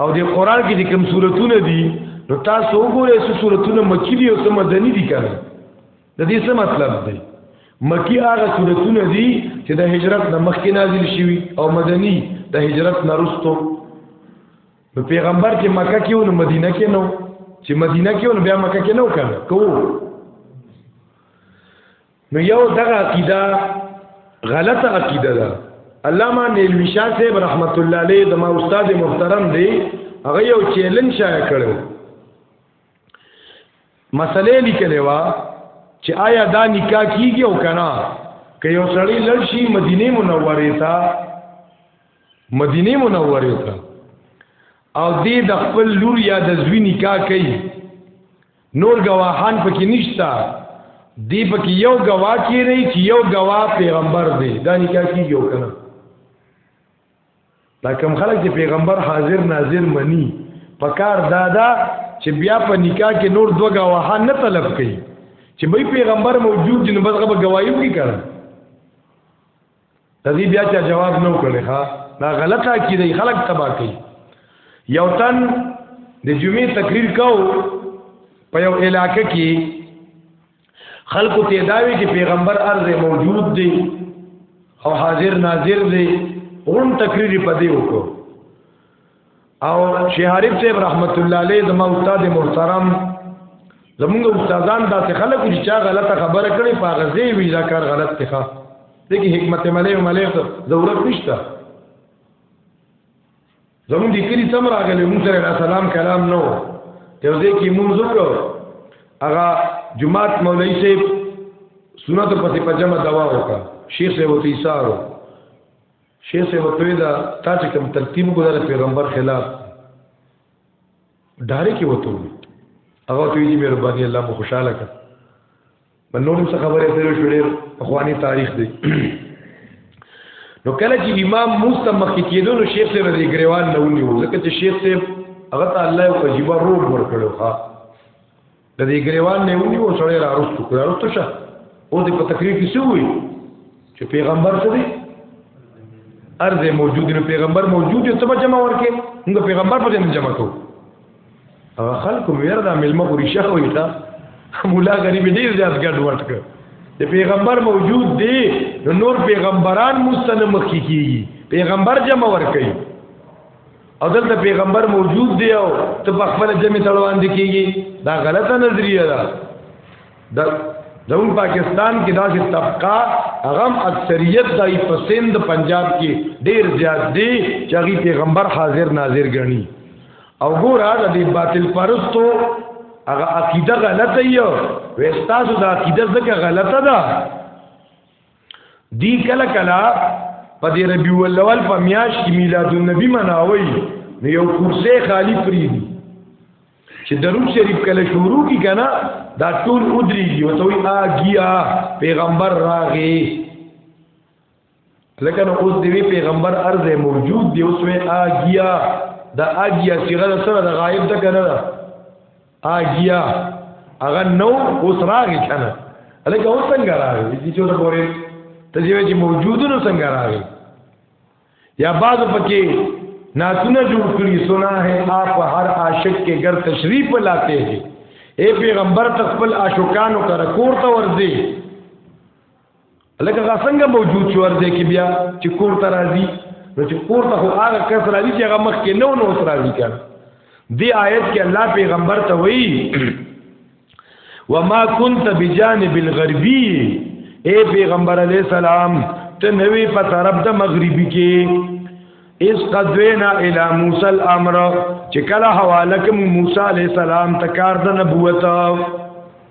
او د قران کې کوم سورتونه دي نو تاسو وګورئ چې سورتونه مکی دي او څه مدني دي کنه د دې څه مطلب دی مکی هغه سورتونه دي چې د هجرت نه مخکې نازل شوي او مدني د هجرت نه وروسته نو پیغمبر چې مکه کې ونه مدینه کې نو چې مدینه کې ونه بیا مکه کې نو کنه کو نو یو دغه عقیده غلطه عقیده ده علامه نیلوی شاه صاحب رحمت الله علیه د ما استاد محترم دی هغه یو چیلنج شایع کړو مسلې لیکلې وا چې آیا دا نکاح کیږي او کنه که یو سړی لړ شي مدینه منوره ته مدینه منوره ته او دې د خپل لور یا د زوی نکاح کوي نور گواهان پکې نشتا دی پکې یو گواه کې نه چې یو گواه پیغمبر دی دا نکاح کیږي او کنه دا کم خلک چې پیغمبر حاضر ناظر منی پکار دادا چې بیا په نکاح کې نور دوه گواهان نه طلب کړي چې به پیغمبر موجود جن بس غو گواهی وکړي کړه تدې بیا چې جواب نه وکړي ها دا غلطه عقیده خلک تبا کوي یو تن د جمعې تقریر کو په یو علاقې کې خلکو ته داوی چې پیغمبر ارز موجود دی او حاضر ناظر دی غون تقریر په دی وکړو او شیخ عارف صاحب رحمت الله علیه زمو استاد محترم زمونږ استادان داسې خلک چې چا غلطه خبره کړي په غزي وی دا کار غلط دی ښا دغه حکمت ملي او ملي ضرورت نشته زمون دي کلی تم راغلی مون سره را سلام کلام نو یو ځای کې مون زکو هغه جمعات مولوی صاحب سنت پسې په جمع دوا وکا شیخ صاحب ته ایثارو شیخ صاحب ته دا تاسو کوم ترتیب ګذار پیغمبر خلاف ډاره کې وته هغه ته یې مهرباني الله مو خوشاله کړ بل نور څه خبرې ترې شو ډېر اخواني تاریخ دی نو کله چې امام موسی مخکې کېدو نو شیخ صاحب دې ګریوان نه ونیو ځکه چې شیخ صاحب هغه ته الله یو عجیب روح ورکړو ها د دې ګریوان نه ونیو سره را رسو کړه رسو شه او دې په تقریر کې څه وی چې پیغمبر څه دی ارزه موجود نو پیغمبر موجود یو ته جمع ورکې موږ پیغمبر په دې جمع کوو هغه خلق وير دا ملما خو ريشه وي تا مولا غریب دې زیات ګډ وټ کړ د پیغمبر موجود دی نو نور پیغمبران مستنه مخ کیږي پیغمبر جمع ور کوي او دلته پیغمبر موجود دی او ته په خپل جمع تړوان دي کیږي دا غلطه نظریه ده دا زمون پاکستان کې داسې طبقه غم اکثریت دای په سند پنجاب کې ډیر زیات دی چې هغه پیغمبر حاضر ناظر غني او ګور هغه دی باطل پرستو هغه عقیده غلطه یو وستاسو د عقیده ځکه غلطه ده دی کله کله په دې ربیع الاول په میاش کې میلاد النبی مناوي نو یو کورسه خالی پری دی چې درود شریف کله شروع کی کنه دا ټول ادریږي او ته وی آ گیا پیغمبر راغی لکه نو اوس دی پیغمبر ارزه موجود دی اوس وی اگیا دا اگیا صيغه ده سره د غایب ده کنه دا اگیا هغه نو اوس راغی کنه لکه اوس څنګه راغی چې چوره پورې ته چې موجودونو څنګه راغی یا بعض پکې ناتونه جوړ کړی سنا ہے آپ ہر عاشق کے گھر تشریف لاتے ہیں اے پیغمبر تخپل عاشقانو کا رکور تا ورزی لکه غسنګ موجود شو ورته کې بیا چې کور ته راځي نو چې کور ته هغه کس راځي چې هغه مخ کې نو نو سره راځي کړه دی آیت کې الله پیغمبر ته وایي وما كنت بجانب الغربي اے پیغمبر علی السلام ته نوې په طرف د مغربي کې اس قدوینا الى موسی الامر چې کله حواله کوم موسی علی السلام ته کار د نبوت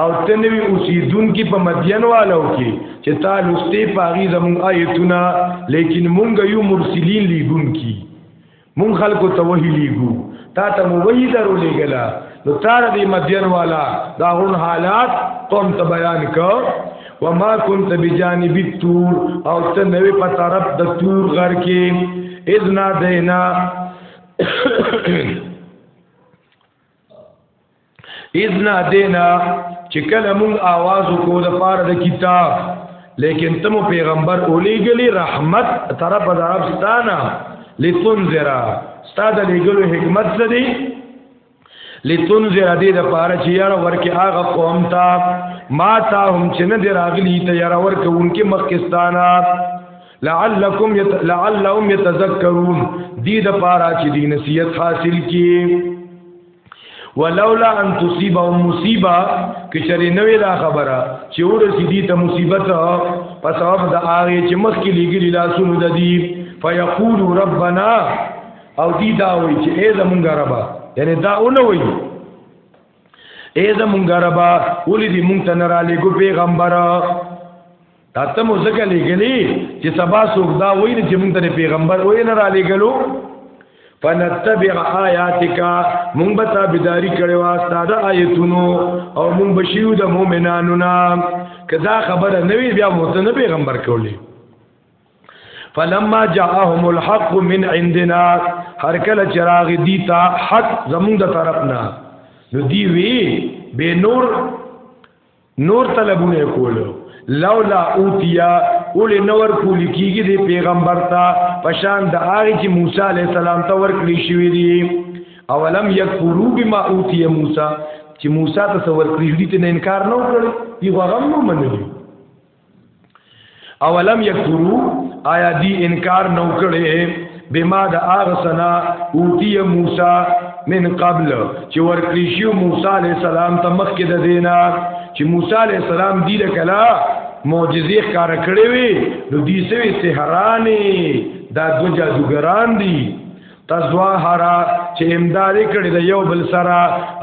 او تنوی اوسیدون کی په مدین والو کی چې تا لسته پاغي زمون آیتونه لیکن مونږ یو مرسلین لیګون کی مون خلکو ته وحی لیګو تا ته مو وحی درو لیګلا نو تار دی مدین والا دا غون حالات قوم ته بیان کو وما كنت بجانب التور او ته نوې په طرف د تور غر کې اذنا دینا اذن دینا چې کله مونږ आवाज کو د پاره د کتاب لیکن تم پیغمبر اولی گلی رحمت طرف د عربستانا لتنذر استاد لګلو حکمت څه دی لتنذر دې د پاره چې یاره ورکه هغه قوم ته ما تا هم چې نه دی راغلی ته یاره ورکه اونکه مخکستانه لعلکم یت... لعلهم یتذکرون دی د پاره چې دی نصیحت حاصل کی ولولا ان تصيبهم مصیبه کچری نوې دا خبره چې ورسی دی ته مصیبت په سبب د هغه چې مخ کې لګی لاسونو د دی فیقول ربنا او دی دا وی چې ای زمونږ ربا یعنی دا اونه وی ای زمونږ ربا ولې دې مونږ ته نه را لګو پیغمبره دا ته مو ځکه لګلې چې سبا څوک دا وایي چې موږ ته پیغمبر وایي نه را لګلو فنتبع آیاتک مونږ به تابعداري کړو استاد آیتونو او مونږ بشیو د مؤمنانو نا کدا خبره نوی بیا موته نه پیغمبر کولی فلما جاءهم الحق من عندنا هر کله چراغ دیتا حق زمونږ د طرفنا نو دی وی به نور نور طلبونه کولو لولا اوتیا اول نور کولی کیږي د پیغمبر ته پشان د هغه چې موسی علی السلام ته ورکړي شوی دی اولم یکفرو بما اوتی موسی چې موسی ته ورکړي دي ته انکار نه وکړي دی هغه نو منلی اولم یکفرو آیا دی انکار نو کړي بما د اغسنا اوتی موسی من قبل چې ورکړي شو موسی علی السلام ته مخ کې د دینا چې موسی علی السلام دی له کلا معجزې ښکار کړې وي نو دې سوي سحرانې دا دو جادوګران دي تزواهرا چې امداد کړي د یو بل سره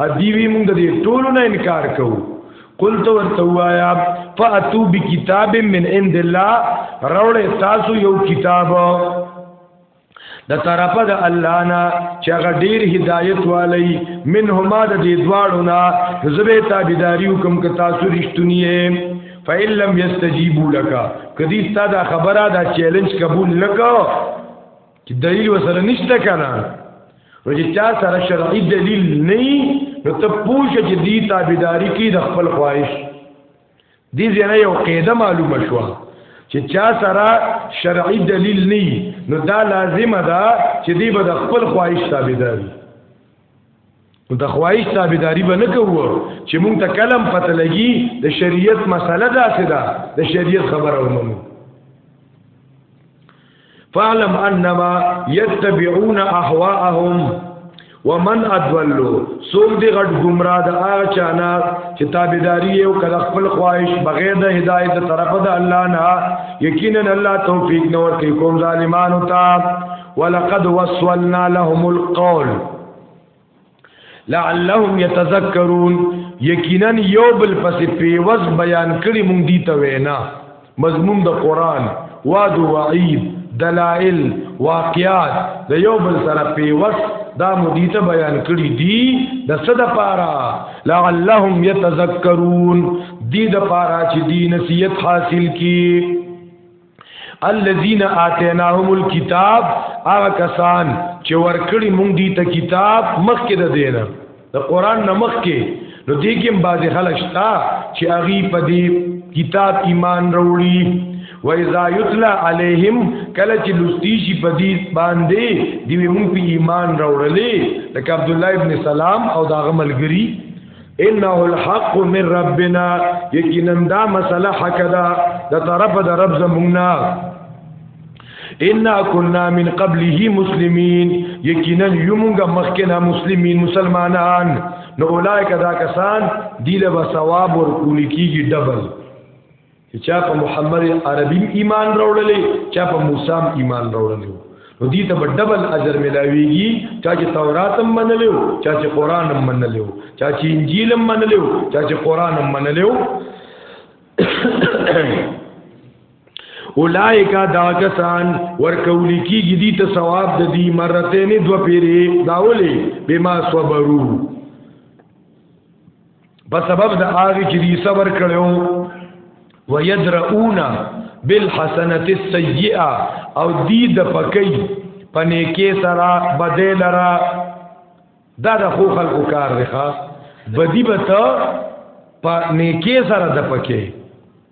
ادیوی موږ د ټولو نه انکار کوو قلت ورتوایا فاتو بکتاب من عند الله روړې تاسو یو کتاب د طرفه د الله نه چې هغه ډیر هدایت والی منهما د دې دواړو نه زبې تابعداري حکم ک تاسو رښتونی فإِن لَّمْ يَسْتَجِيبُوا لَكَ کدی ستاده خبره دا چیلنج قبول نکاو چې دلیل وسره نشته کنه نو چې چا سره شرعي دلیل نه نو ته پوښ چې دی تابعداري کې د خپل خواهش دې ځنه یو قاعده معلومه شو چې چا سره شرعي دلیل نه نو دا لازمه ده چې دی به د خپل خواهش تابعداري نو د خواهش تابعداري به نه کوو چې مونږ ته کلم پته لګي د شریعت مسله دا څه ده د شریعت خبره ومنو فعلم انما يتبعون اهواءهم ومن ادولو سوق دی غټ گمراه د هغه چانا چې تابعداري او کله خپل خواهش بغیر د هدایت د طرف د الله نه یقینا الله توفیق نور کوي کوم ظالمانو ته ولقد وصلنا لهم القول لعلهم يتذكرون یقینا یو بل پس پیوس بیان کړي مونږ دي ته وینا مضمون د قران وعد وعید دلائل واقعات د یو بل سره پیوس دا مودی ته بیان کړی دی د صد پارا لعلهم يتذكرون دی د پارا چې دی نصیحت حاصل کی الذين آتيناهم الكتاب هغه کسان چې ورکړي مونږ دي ته کتاب مخکې د دینه د قران نه مخکې نو دې کې بعض خلک شتا چې اغي په دې کتاب ایمان وروړي و اذا یتلا علیہم کله چې لستی شي په دې باندې دی مونږ په ایمان وروړلې لکه عبد الله ابن سلام او دا غملګری انه الحق من ربنا یقینا دا مسله حق ده د طرف د رب زمونږه ان كنا من قبله مسلمين یقینا یمونګه مخکنه مسلمین مسلمانان نو اولایک دا کسان دیله به ثواب ورکول کیږي ډبل چا په محمد عربي ایمان راوړلې چا په موسی ایمان راوړلې نو دې ته ډبل اجر ملاويږي چا چې تورات هم منلو چا چې قران هم منلو چا چې انجیل هم منلو چا چې قران هم منلو اولائکا دا کسان ورکولی کی گدی تا ثواب دا دی مرتین دو پیری داولی بما صبرو په سبب د هغه چې دی صبر کړو ويدرؤون بالحسنه السيئه او دی د پکې پنه کې سرا بدل را دا د خو خلکو کار دی ښا بدی بتا په نیکی سره د پکې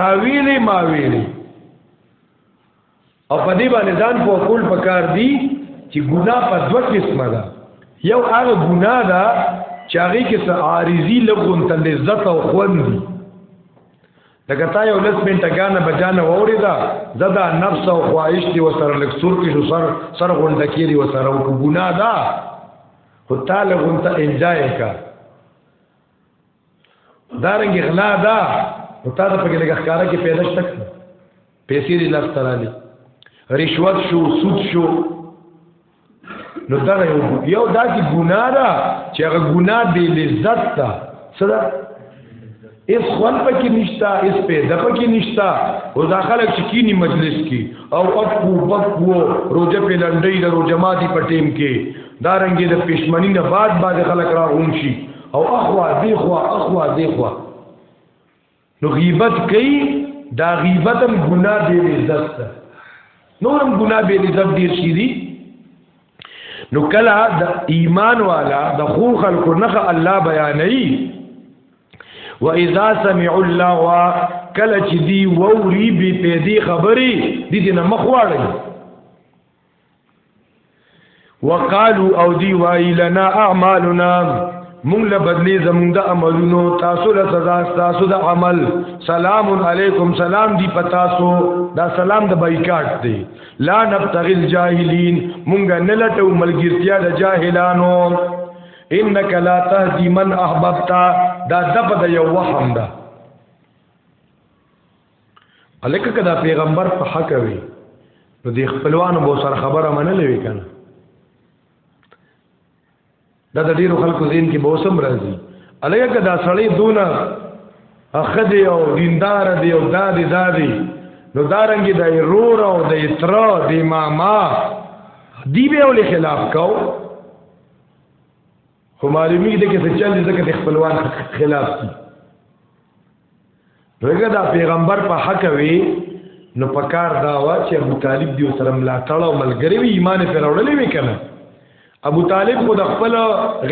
تاویلی ما ویلی او په دې باندې ځان په خپل پکار دی چې ګناه په دوه قسمه ده یو هغه ګناه ده چې هغه کې څه عارضی لغون ته لذت او خوند دی لکه تا یو لس منټه غانه بجانه ووري دا زدا نفس او خواهش دی وسره لک سور کې شو سر سر غونډ کې دی وسره او ګناه ده خو تعالی غونته انجای کا دارنګ غلا دا او تا ته پکې لګه ښکارا کې پیدا شته پیسې دې لاس ترالي رشوت شو سود شو نو دا یو یو داسې ګناه ده چې هغه ګناه بې لذت ده څه ده اس خون پکې نشتا اس پیدا پکې نشتا او دا خلک چې کینی مجلس کې او اپو بپو روزه په لنډۍ د روزه ماتي په ټیم کې دا رنګې د پښمنی نه بعد بعد خلک راغون شي او اخوا دی خوا اخوا دی خوا نو غیبت کوي دا غیبت هم ګناه دی عزت ده نور هم ګناه به عزت ډیر شي دي نو کله د ایمان والا د خو خلکو نه الله بیانوي و اذا سمعوا الله کله چې دی ووري به په دې خبري دي نه مخواړي وقالو او دی وای لنا اعمالنا مونږ له بدلی زمونږ د عملونو تاسو له سزا تاسو د عمل سلام علیکم سلام دی پتاسو دا سلام د بایکاټ دی لا نبتغل جاهلین مونږ نه لټو ملګرتیا د جاهلانو انک لا تهدی من احببتا دا دغه د یو وهم ده الکه کدا پیغمبر په حق وي نو د خپلوانو به سره خبره منلې وي کنه دا د ډیرو خلکو زین کې به سم راځي الکه کدا سړی دونه اخدی او دیندار دی او دادی دادی نو دارنګي د رور او د اتر د ماما دی به ول خلاف کو خو معلومی دی که څه چل دی ځکه خپلوان خلاف دي رګه دا پیغمبر په حق وي نو په کار دا وا چې ابو طالب دی سره ملاتړ او ملګری وي ایمان پر اورلې وی کنه ابو طالب خو د خپل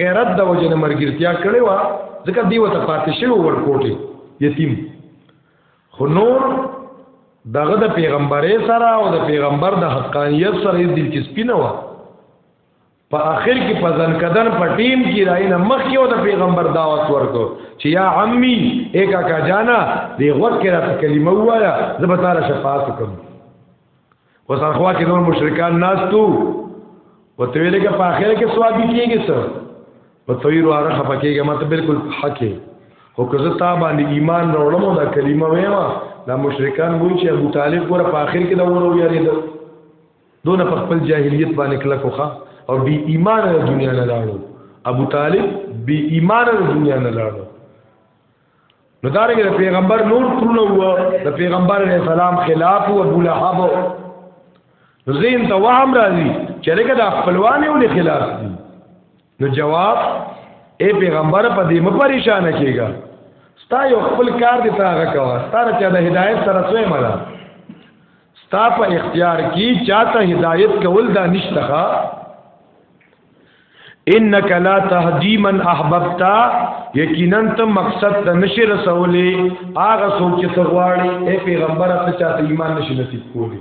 غیرت د وجه نه مرګرتیا کړې و ځکه دی وته پاتې شوی ورکوټي یتیم خو نور دغه د پیغمبرې سره او د پیغمبر د حقانیت سره دلچسپی نه و په اخر کې په ځنکدن په ټیم کې راینه مخ یو د پیغمبر دعوت ورکو چې یا عمي اکا کا جانا دی وکړه په کلمه وایا زه به تعالی شفاعت کوم وسرخوا کې نور مشرکان ناس تو وته ویل کې په اخر کې ثواب کیږي څه په تویر واره خپکیږي ماته بالکل حق دی خو که زه تا باندې ایمان راوړم دا کلمه وایم دا مشرکان وایي چې ابو طالب ور په اخر کې دا ورو یاري دونه په خپل جاهلیت باندې کله کوخه او بی ایمان د دنیا نه لاړو ابو طالب بی ایمان د دنیا نه لاړو نو دا رنګ د پیغمبر نور ترونه وو د پیغمبر علی السلام خلاف او ابو لهب زین ته وهم راځي چې لکه د خپلوانو له خلاف دي نو جواب اے پیغمبر په دې م پریشان کیږي ستا یو خپل کار دی ته هغه کوه ستا چې د هدایت سره څه مله ستا په اختیار کې چاته هدایت کول دا نشته انک لا تهدی من احببتا یقینا ته مقصد ته نشي رسولې هغه څوک چې غواړي اے پیغمبر ته چاته ایمان نشي نصیب کولی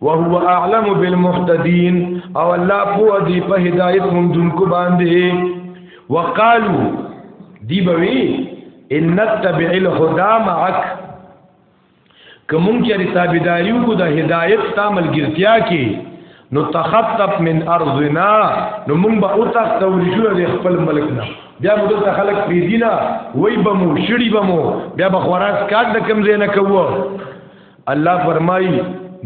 وهو اعلم بالمحتدين او الله په دې په هدايت مونږونکو باندې وقالو دی بوي ان نتبع الهدى معك کوم چې تابعداریو کو د هدايت تامل ګرتیا کې نو تخطف من ارضنا نو مونږ به او تخت ورشو د خپل ملک نه بیا موږ ته خلک پریدینا وای بمو شړی بمو بیا به خورا سکاټ د کم زینه کوو الله فرمایي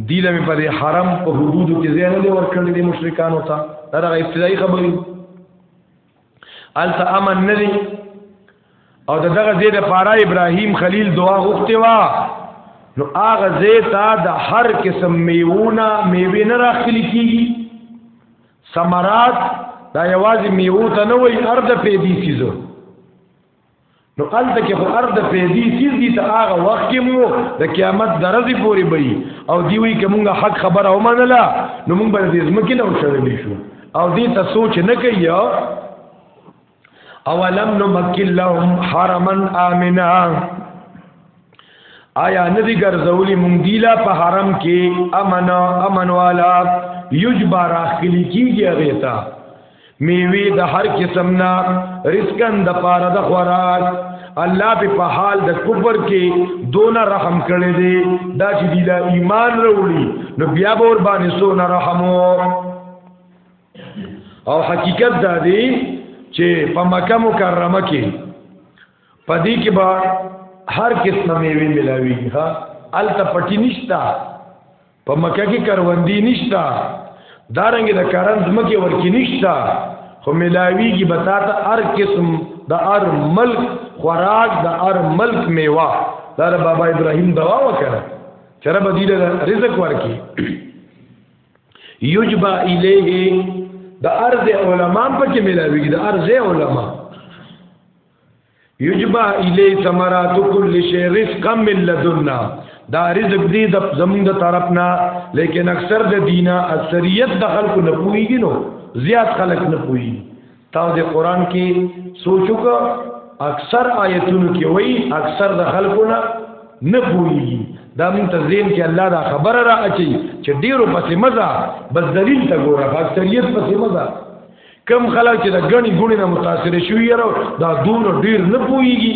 دی له په حرم په حدود کې زیانه دی ورکړل دي مشرکانو ته دا د ابتدایي خبرې الته امن نه دی او دغه زید پارا ابراهیم خلیل دعا غوښته وا نو هغه زیتا د هر قسم میوونه میوه نه راخلی کیږي ثمرات دا یوازې میوه ته نه وای هر د پیدي سيزو نو الته کې خو ارد پیدي سیز دي ته هغه وخت کې مو د قیامت درځي پوری بي او دی وی کومه حق خبر او منله نو موږ به دې زمکه نه وشړلې شو او دې ته سوچ نه کوي اولم نمکل لهم حرما آمنا آیا ندی ګرځولی مونږ دیلا په حرم کې امن امن والا یجبر اخلی کیږي هغه تا میوه د هر قسم نه رزقن د پاره د خوراک الله به په حال د کفر کې دون رحم کړي دي دا چې دی لا ایمان وروړي نو بیا به ور باندې سو نه رحم او حقیقت دا دی چې په مکه مکرمه کې پدې کې به هر قسمه میوه ملاوي ها الته پټی نشتا په مکه کې کروندې نشتا دارنګ د کرنز مکه ورکی نشتا خو ملاوی کی بتا ته هر قسم د هر ملک خوراک د هر ملک میوه دا بابا ابراهیم دوا وکړه چر بدیل رزق ورکی یجبا الیه د ارض علماء په کې ملاوی د ارض علماء یجبا الی ثمرات کل شی رزقا من لدنا دا رزق دی د زمون د طرف نه لیکن اکثر د دینه اکثریت د خلکو نه پویږي نو زیات خلک نه پویږي تا د قران کې سوچو کا اکثر آیتونو کې وای اکثر د خلکو نه نه پویږي دا مون تزین کې الله دا خبره را اچي چې ډیرو پسې مزه بس دلیل ته ګوره اکثریت پسې مزه کم خلک چې د غني ګونې نه متاثر شوی یره دا دون ډیر نه پويږي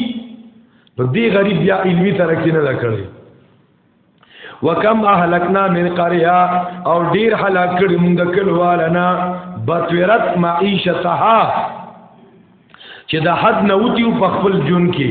نو دی غریب بیا علمي ترقی نه دا کړی وکم اهلکنا من قريه او ډیر هلاک کړي موږ کلوالنا بتورت معيشتها چې د حد نه وتی په خپل جون کې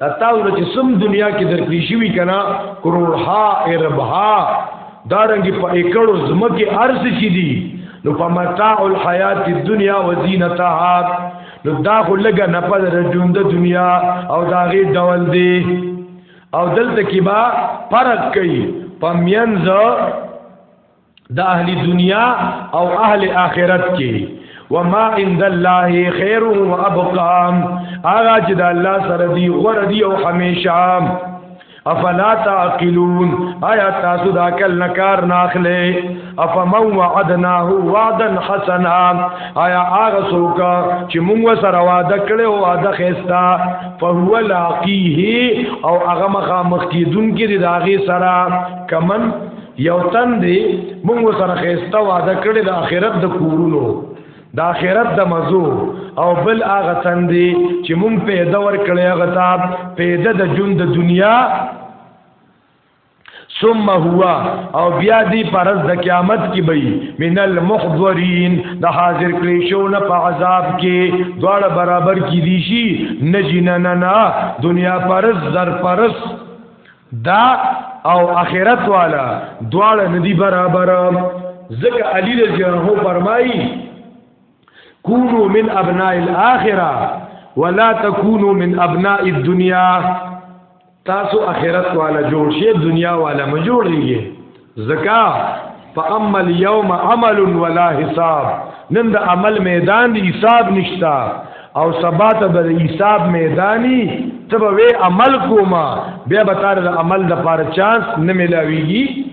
دا تاسو چې سم دنیا کې درکړی شوی کنه کروڑها اربها دا رنګ په ایکړو زمکه ارز چي دي نو په متاع الحیات الدنیا وزینتها نو دا خو لګه نه په ژوند دنیا او دا غي ډول دی او دلته کې با فرق کوي پمینځ د اهل دنیا او اهل آخرت کې وما عند الله خير وابقى اغا چې د الله سره دی غره دی او همیشه افلا تعقلون آیا تاسو دا کل نکار ناخله افمن وعدناه وعدا حسنا آیا هغه څوک چې موږ سره وعده کړو او وعده خستا فهو لاقيه او هغه مخامخ کیدون کې د هغه سره کمن یو تن دی موږ سره خېسته وعده کړی د آخرت د کورونو د آخرت د مزو او بل هغه تن دی چې موږ پیدا ور کړی هغه تا پیدا د جون د دنیا ثم هو او بیا دی پرز د قیامت کې بې من المحضرین د حاضر کړي شو نه په عذاب کې دواړه برابر کې دي شي نه جننا دنیا پرز زر پرز دا او اخرت والا دواړه ندی برابر ځکه علی رضی الله عنه فرمایي کونو من ابناء الاخره ولا تکونو من ابناء الدنيا تاسو اخرت والا جوړ شئ دنیا والا مجوړیږئ زکا فاما اليوم عمل ولا حساب نن د عمل میدان دی حساب نشتا او سبا ته به حساب میدانی ته به عمل کوما بیا به تار د عمل د پاره چانس نه ملاویږي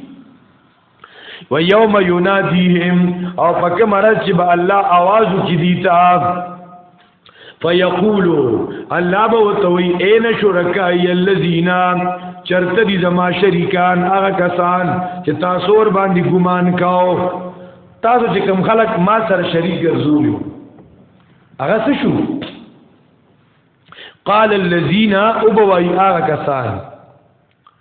و یوم ینادیهم او پکې مرز چې به الله आवाज وکړي دیتا فیقولو الله به وتوي اين شرکای الذین چرته دي زما شریکان هغه کسان چې تاسو ور باندې ګمان کاو تاسو چې کوم خلک ما سره شریک ګرځولیو هغه څه شو قال الذين ابوا هغه کسان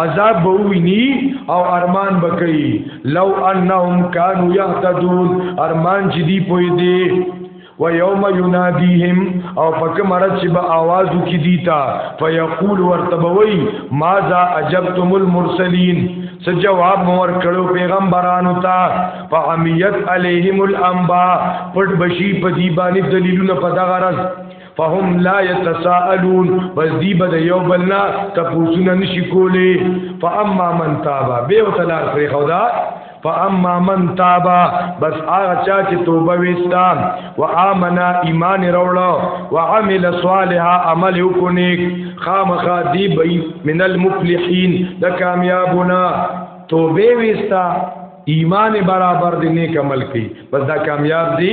عذاب به ویني او ارمان به کوي لو انهم كانوا يهتدون ارمان چې دی پوي دي و یوم ینادیهم او پک مرض چې به आवाज وکي دیتا فیقول ورتبوي ماذا عجبتم المرسلین څه جواب مور کړو پیغمبرانو ته فعمیت علیهم الانباء پټ بشی په دی باندې دلیلونه په دغه رس فهم لا يتساءلون پس دی به د یو بل نه تپوسونه نشي کولی فاما من تاب به او تلار پر خدا فاما من تاب بس هغه چا چې توبه وستا و امنا ایمان وروړو و عمل صالحا عمل وکونیک خامخا دی بی من المفلحین د کامیابونا توبه وستا ایمان برابر دی نیک عمل کی بس دا کامیاب دی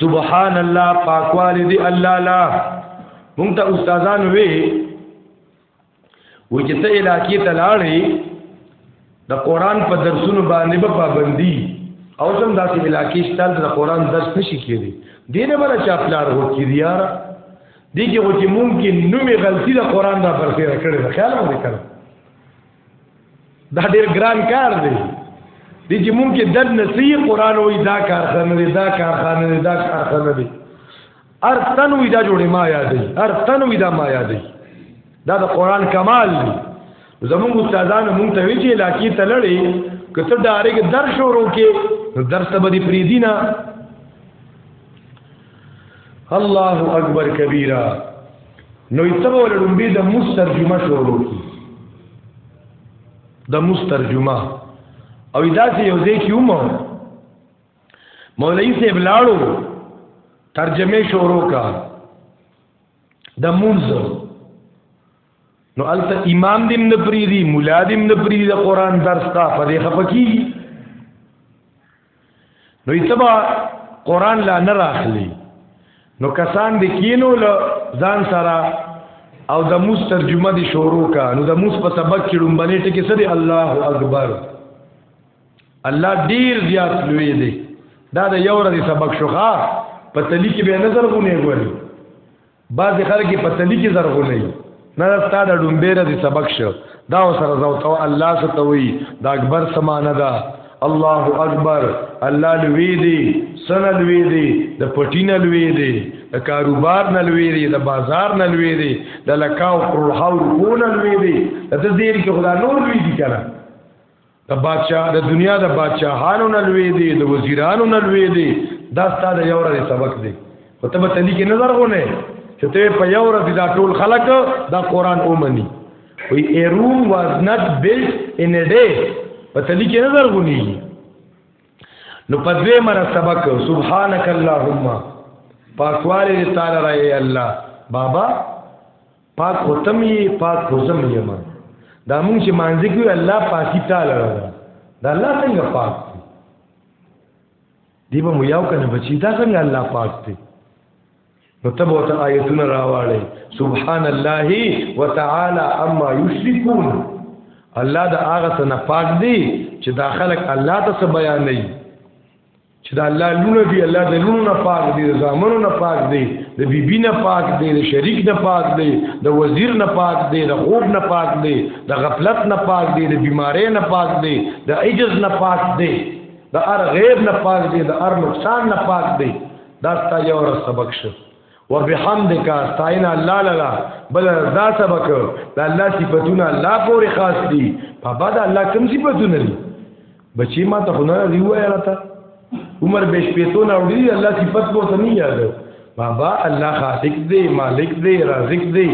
سبحان الله پاکوالی دی الله لا مونږ ته استادان وی و چې ته علاقې ته لاړې د قران په درسونو باندې به پابندي او زم داسې علاقې شتل د قران درس نشي کېږي دینه بل چا پلار هو کېږي یار دي کې هو چې ممکن نومي غلطي د قران دا پر سره کړې خیال مو وکړه دا ډیر ګران کار دی د چې مونږ کې دد نسی قران وې دا کارخانه دی دا کارخانه دی دا کارخانه دی ار تنوی دا جوړې ما یادې ار تنوی دا ما یادې دا د قران کمال دی زمونږ استادان مونږ ته وی چې علاقې ته لړې کته ډارې درس شروع کې درس به دې پریدینا الله اکبر کبیره نو ایتبه ولا لومبی د موس ترجمه شروع کی د موس ترجمه او دا چې یو ځای کې ومو مولوی صاحب لاړو ترجمه شروع کا د مونږ نو الته امام دیم نه پریدي مولا دیم نه پریدي د قران درس تا په دې خپکی نو ایتبا قران لا نه راخلی نو کسان د کینو له ځان سره او د موس ترجمه دي شروع کا نو د موس په سبق کې لومبني ټکی سره الله اکبر الله ډیر زیات لوی دی دا د یو ورځې سبق شوخه په تلی کې به نظر غونې غوري بعضې خلک په تلی کې زرغونه وي نه دا ستا د ډومبې رضې سبق شو دا سره زوتو الله ستوي د اکبر سمانه ده الله اکبر الله لوی دی سن لوی دی د پټین لوی دی د کاروبار نه لوی دی د بازار نه لوی دی د لکاو پر حول کو نه لوی دی د دې کې خدا نور لوی دی کنه د بادشاہ د دنیا د بادشاہانو نه لوی دی د وزیرانو نه لوی دی دا ستاسو یو ورځ سبق دی خو ته به تلی کې نظر غونه چې ته په یو ورځ دا ټول خلک دا قران اومني وی ا روم واز ناٹ بیلټ ان ا ډے په تلی کې نظر غونی نو په دوی مر سبق سبحانك اللهم پاکواله تعالی راي الله بابا پاک هوتم یې پاک هوزم یې ما دا مونږ چې مانځ کې الله پاکي تعالی را دا الله څنګه پاک دی دی به مو یو کنه بچی دا څنګه الله پاک دی نو تب وته آیتونه راواړې سبحان الله وتعالى اما یشرکون الله دا هغه څه نه پاک دی چې دا خلک الله ته بیان نه چې دا الله لونه دی الله د لونه نه پاک دی د زامنو نه پاک دی د بیبي نه پاک دی د شریک نه پاک دی د وزیر نه پاک دی د خوب نه پاک دی د غفلت نه پاک دی د بیماری نه پاک دی د عجز نه پاک دی د ار غیب نه پاک دی د ار نقصان نه پاک دی دا ستا یو ور سبق شو وبحمدک استعین الله لرا بل دا سبق دا الله صفاتونه الله پورې خاص دي په بعد الله کوم صفاتونه دي بچی ما ته خدای راځي وای راته عمر به شپېتو نه وړي الله صفات مو ته نه یاد بابا الله خالق دی مالک دی رازق دی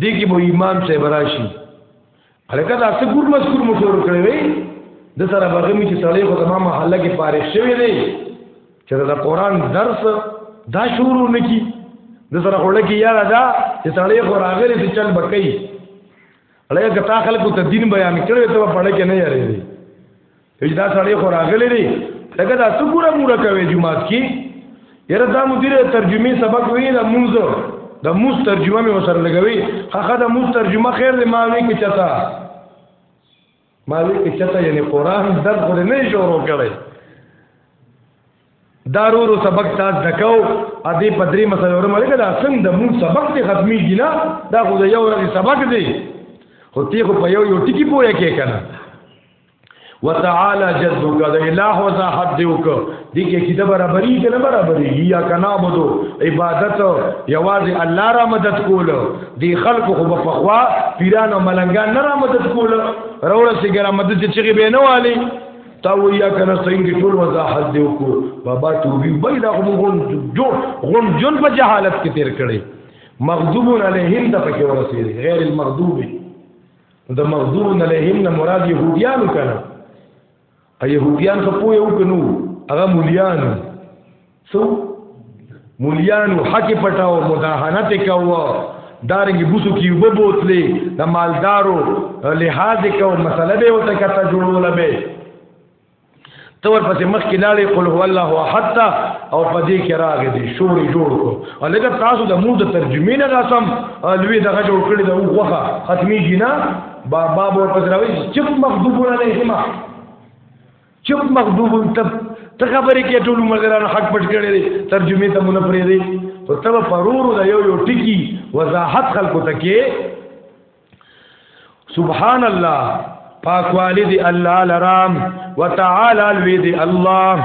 دې کې مو امام صاحب راشي هرکه دا څه ګور مذکور مو شروع کړی وي د سره بغمی چې سړی خو زمما محله کې فارغ شوی دی چې دا قران درس دا شروع نکي د سره خړه کې یاره دا چې سړی خو راغلی چې چل بکې اړه که تا خلکو ته دین بیان کړو ته په اړه کې نه یاري دي چې دا سړی خو راغلی دی لکه دا څه ګوره موره کوي جمعات کې یره دا مدیر ترجمه سبق وی دا مونږ د موس ترجمه مې وسره لګوي هغه د موس ترجمه خیر دی ما وی کې چتا ما وی چې چته یعنی قران درس خو نه شروع کړي دارورو سبق تاس دکاو ا دې پدری مسله ورم لګا دا څنګه د مون سبق ته ختمي کینا دا خو یو ورځ سبق دی خو تی خو په یو یو ټکی پوهه کې کنه وتعالى جدك ذا اله وذا حد وک دې کې عقیده برابرۍ کې نه برابرۍ یا کنا مدو عبادت یوازې الله را مدد کول دي خلکو خو په خوا پیران او ملنګان نه را مدد کول روړه سیګره مدد چې چیغي به نه والی تا و یا کنا څنګه ټول وضاحت دی وکړو بابا تو وی بای دا غون غون جون غون جون په جهالت کې تیر کړي مغضوب علیهم د پکې ورسېږي غیر المغضوب د مغضوب علیهم نه مراد يهوديان کړه يهوديان خو پوه یو کنو هغه مليان سو مليان حق پټاو مداهنت کاوه دارنګي بوسو کې وب بوتلې د مالدارو لحاظ کو مسله به وته کته جوړول به تور پسې مخ کې لاړې قل هو الله احد او پدې کې راغې دي شوري جوړ کو ولګ تاسو د مور د ترجمه نه راسم لوی دغه جوړ کړی دا وغه ختمي جنا با با ور پس راوي چپ مخدوبونه نه هما چپ مخدوبون تب ته خبرې کې ټول مزران حق پټ کړي دي ترجمه ته مونږ پرې دي او تب پرورو د یو یو ټکی وضاحت خلکو ته کې سبحان الله پاکوالی دی الله لرام وتعالى الوی دی الله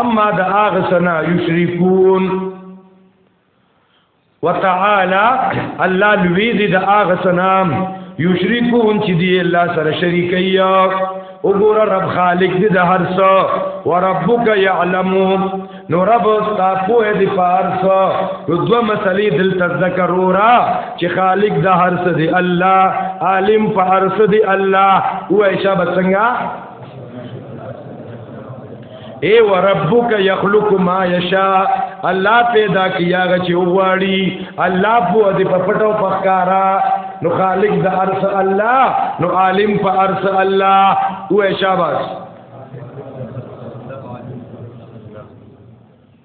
اما د اغه سنا یشرکون وتعالى الله لوی دې د هغه سنام یشرکون چې دی الله سره شریکي او ګور رب خالق دې د هر څه وربک يعلم نو رب استا په دې فارس نو دوه مسلې دل تذکر ورا چې خالق د هر څه دی الله عالم په هر څه دی الله وای شابه څنګه اے وربک یخلق ما یشاء الله پیدا کیاغه چې وغواړي الله په دې په پټو پخکارا نو خالق د ارس الله نو عالم په ارس الله او شاباش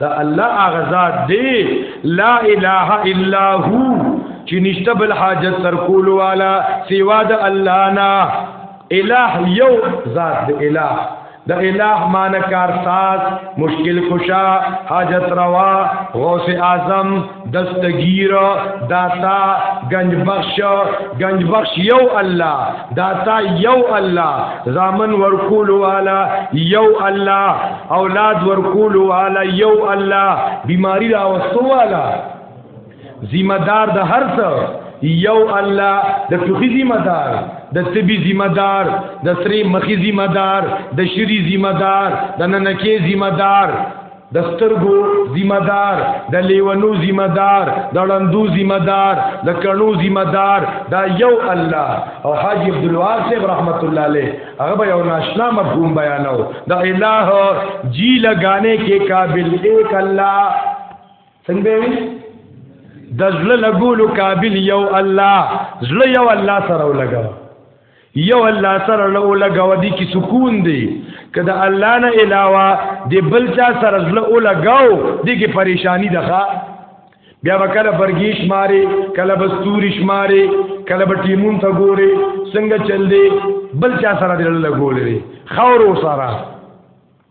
دا الله هغه ذات دی لا اله الا هو چې نشته بل حاجت تر کول والا سوا د الله نه الہ یو ذات دی الہ د الہ مان کار ساز مشکل کشا حاجت روا غوث اعظم دستگیر داتا گنج بخش گنج بخش یو الله داتا یو الله زامن ورکول والا یو الله اولاد ورکول والا یو الله بیماری را وستو والا ذمہ دار د هر څه یو الله د ټوخي ذمہ دار د طبي ذمہ دار د سری مخي ذمہ دار د شری ذمہ دار د ننکې ذمہ دار د سترګو ذمہ دار د لیونو ذمہ دار د ړندو ذمہ دار د کڼو ذمہ دار دا یو الله او حاجی عبد الواسع رحمت الله علیه هغه به یو ناشنا مفهوم بیانو د الہ جی لگانے کې قابل ایک الله څنګه وی د زړه لګولو قابل یو الله زړه یو الله سره ولګا یو الله سره له لګاو دي کې سکون دی کله الله نه علاوه دی بل چا سره له لګاو دي کې پریشانی ده بیا وکړه برګیش ماره کله بستوریش ماره کله به ټیمون ته ګوره څنګه چل دی بل چا سره دی لګولې خور سره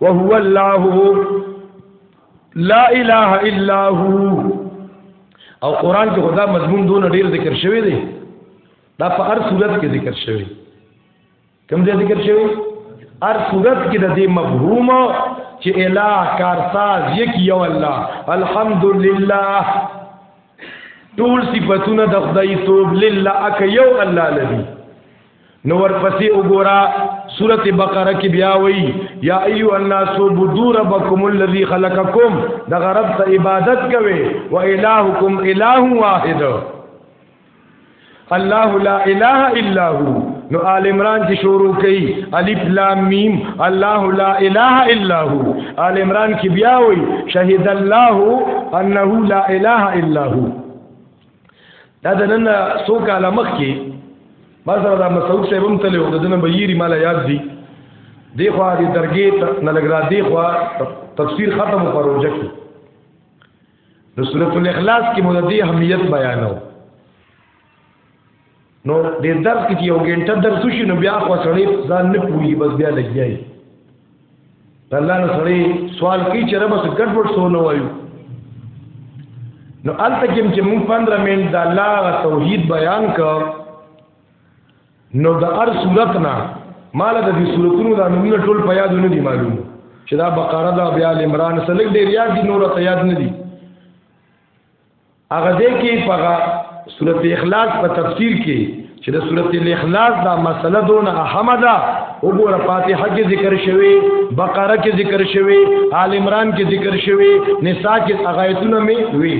وهو الله لا اله الا هو او قران کې خدا مضمون دون ډیر ذکر شوی دی دا په هر صورت کې ذکر شوی کوم ځای ذکر شوی هر صورت کې د دې مفهوم چې الہ کارساز یک یو الله الحمدلله ټول صفاتونه د خدای توب لله اک یو الله لذي نو ورپسې وګورا سورته بقره کې بیا وایي یا ایو الناس عبدوا ربکم الذی خلقکم دا رب ته عبادت کوي و الہکم الہ واحد الله لا اله الا هو نو آل عمران چې شروع کړي الف لام میم الله لا اله الا هو آل عمران کې بیا وایي شهید الله انه لا اله الا هو دا د نن څو کال مخ کې ما سره دا مسعود صاحب هم تلو د دنه بهيري مال یاد دي دی خو د درګې نه لګرا دی خو تفسیر ختم پروژه کې د سورۃ الاخلاص کې مو د دې اهمیت بیانو نو د درس کې یو ګنټه درس شي نو بیا خو سړی ځان نه پوي بس بیا لګیای الله نو سړی سوال کوي چې رب څه ګډوډ سو نه وایو نو الته کې چې مونږ 15 منټ د الله توحید بیان کړ نو د هر صورت نه مال د دې صورتونو د نومونو ټول په یاد نه دي معلوم چې دا بقره دا بیا عمران سره ډیر یاد دي نور ته یاد نه دي هغه دې کې په سورته اخلاص په تفسیر کې چې د سورته الاخلاص دا مسله دونه اهمه ده وګوره فاتحه کې ذکر شوی بقره کې ذکر شوی آل عمران کې ذکر شوی نساء کې اغایتونه می وی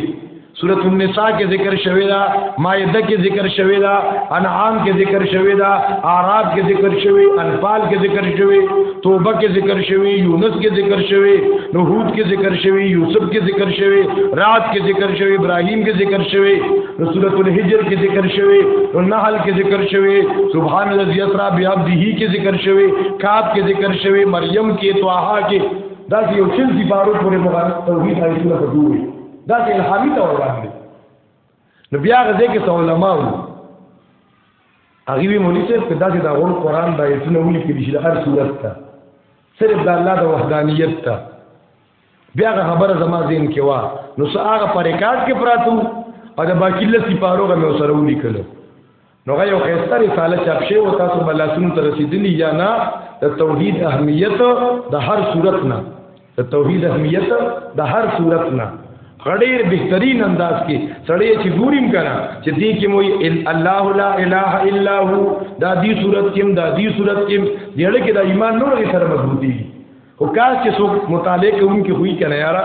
سورۃ النساء کې ذکر شوی دا مائده کې ذکر شوی دا انعام کې ذکر شوی دا اعراف کې ذکر شوی انفال کې ذکر شوی توبه کې ذکر شوی یونس کې ذکر شوی نوحود کې ذکر شوی یوسف کې ذکر شوی رات کې ذکر شوی ابراهیم کې ذکر شوی سورۃ الحجر کې ذکر شوی النحل کې ذکر شوی سبحان الذی اسرا بعبده کې ذکر شوی کاف کې ذکر شوی مریم کې طه کې دا یو څل دی بارو پورې مغان توحید ایتونه په دوی دا الهامی تور باندې نو بیا غزه کې علماء هغه وی مولوی صاحب کدا چې دا غون قران دا ایتونه ولي کې چې هر صورت ته صرف د الله د وحدانیت ته بیا خبره زما ذهن کې وا نو سره هغه پر ریکارډ کې پراتو او د باقی لسی پاروغه مې سره ولیکلو نو غي یو خسته رساله چاپ شوی او تاسو بل لاسونو ته رسیدلی یا نه د توحید اهمیت د هر صورت نه د توحید اهمیت د هر صورت نه غډیر بهترین انداز کې سړی چې ګوریم کنه چې دې کې مو الله لا اله الا هو دا دې صورت کې دا دې صورت کې دې کې د ایمان نور سره مضبوطی او کاش چې څوک مطالعه کوونکي خوې کنه یاره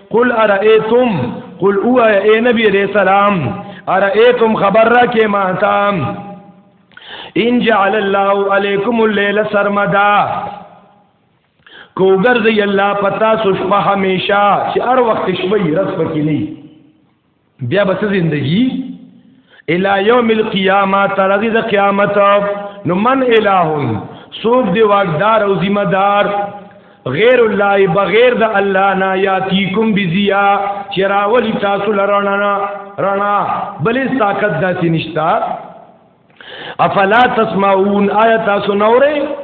قل ارئیتم قل او اے نبی علیہ السلام ارئیتم خبر را کې ماتا ان جعل الله علیکم الليل سرمدا کو ګرځي الله پتا سو شپه همیشه چې هر وخت شپه رس پکې نه بیا بس زندگی الى یوم القیامه تر دې د قیامت نو من الہون سوق دی واقدار او ذمہ دار غیر الله بغیر د الله نه یاتیکم بزیا چراولی تاسو لرنا رنا بلې طاقت داسې نشتا افلا تسمعون آیت تاسو نورې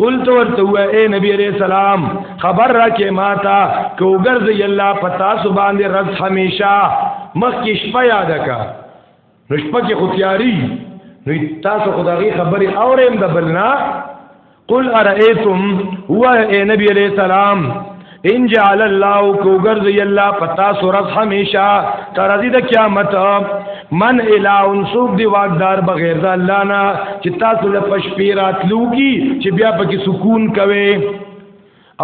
قلت ورته و اے نبی علیہ السلام خبر را کې ماتا کو ګرځي الله پتا سو باندې رز همیشا مخ کې شپه یاد کا نو شپه کې خو تیاری نو تاسو خدای خبرې اورم د بلنا قل ارئیتم هو اے نبی علیہ السلام ان جعل الله کوغر زی الله پتا سورت همیشه تر دې د قیامت من الا انسوب دی واقدار بغیر د الله نه چې تاسو له پشپی راتلو کی چې بیا پکې سکون کوي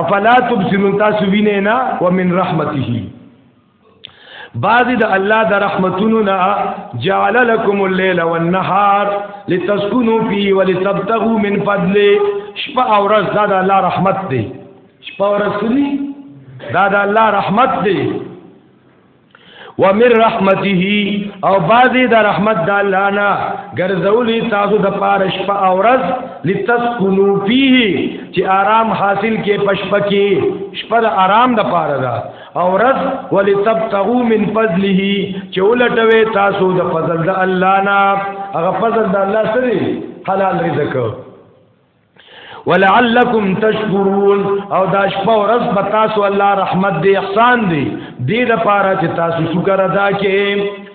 افلا تبصرون تاسو وینئ نه ومن رحمته بعضی د الله د رحمتونو نه جعل لكم الليل والنهار لتسكنوا فيه ولتبتغوا من فضله شپه او ورځ دا د الله رحمت دی شپه او ورځ دی دا د الله رحمت دی ومن رحمته او بعضی د رحمت د الله نه ګرځولې تاسو د پاره شپه او ورځ لتسكنوا فيه چې آرام حاصل کې پشپکی شپه د آرام د پاره ده او رز ولتبتغوا من فضله چې ولټوي تاسو د فضل د الله نه هغه فضل د الله سره حلال رزق ولعلکم تشکرون او دا شپه او رز به تاسو الله رحمت دی احسان دی دې لپاره چې تاسو شکر ادا کړئ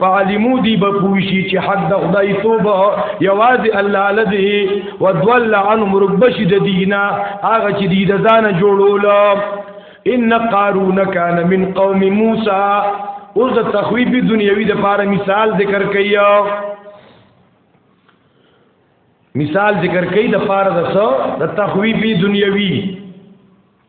فعلمو دی بپوشی چې حد د خدای توبه یوازې الله لدی ودول عنهم ربش د دینا هغه چې دی د ځان جوړول ان قارون کان من قوم موسی اوس د تخویب دنیوي د پاره مثال ذکر کیا مثال ذکر کئ د پاره د څو د تخویب دنیوي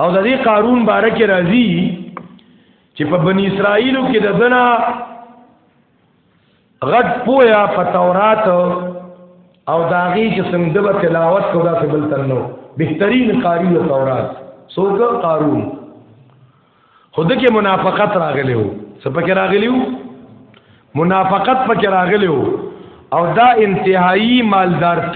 او د دې قارون باره کې راځي چې په بنی اسرائیلو کې د دنا غټ پویا په تورات او داغي چې څنګه د تلاوت کو دا څه بل تنو بهترین قاری د تورات څوک قارون خود کې منافقت راغلی وو څه پکې راغلی وو منافقت پکې راغلی وو او دا انتهایی مالدار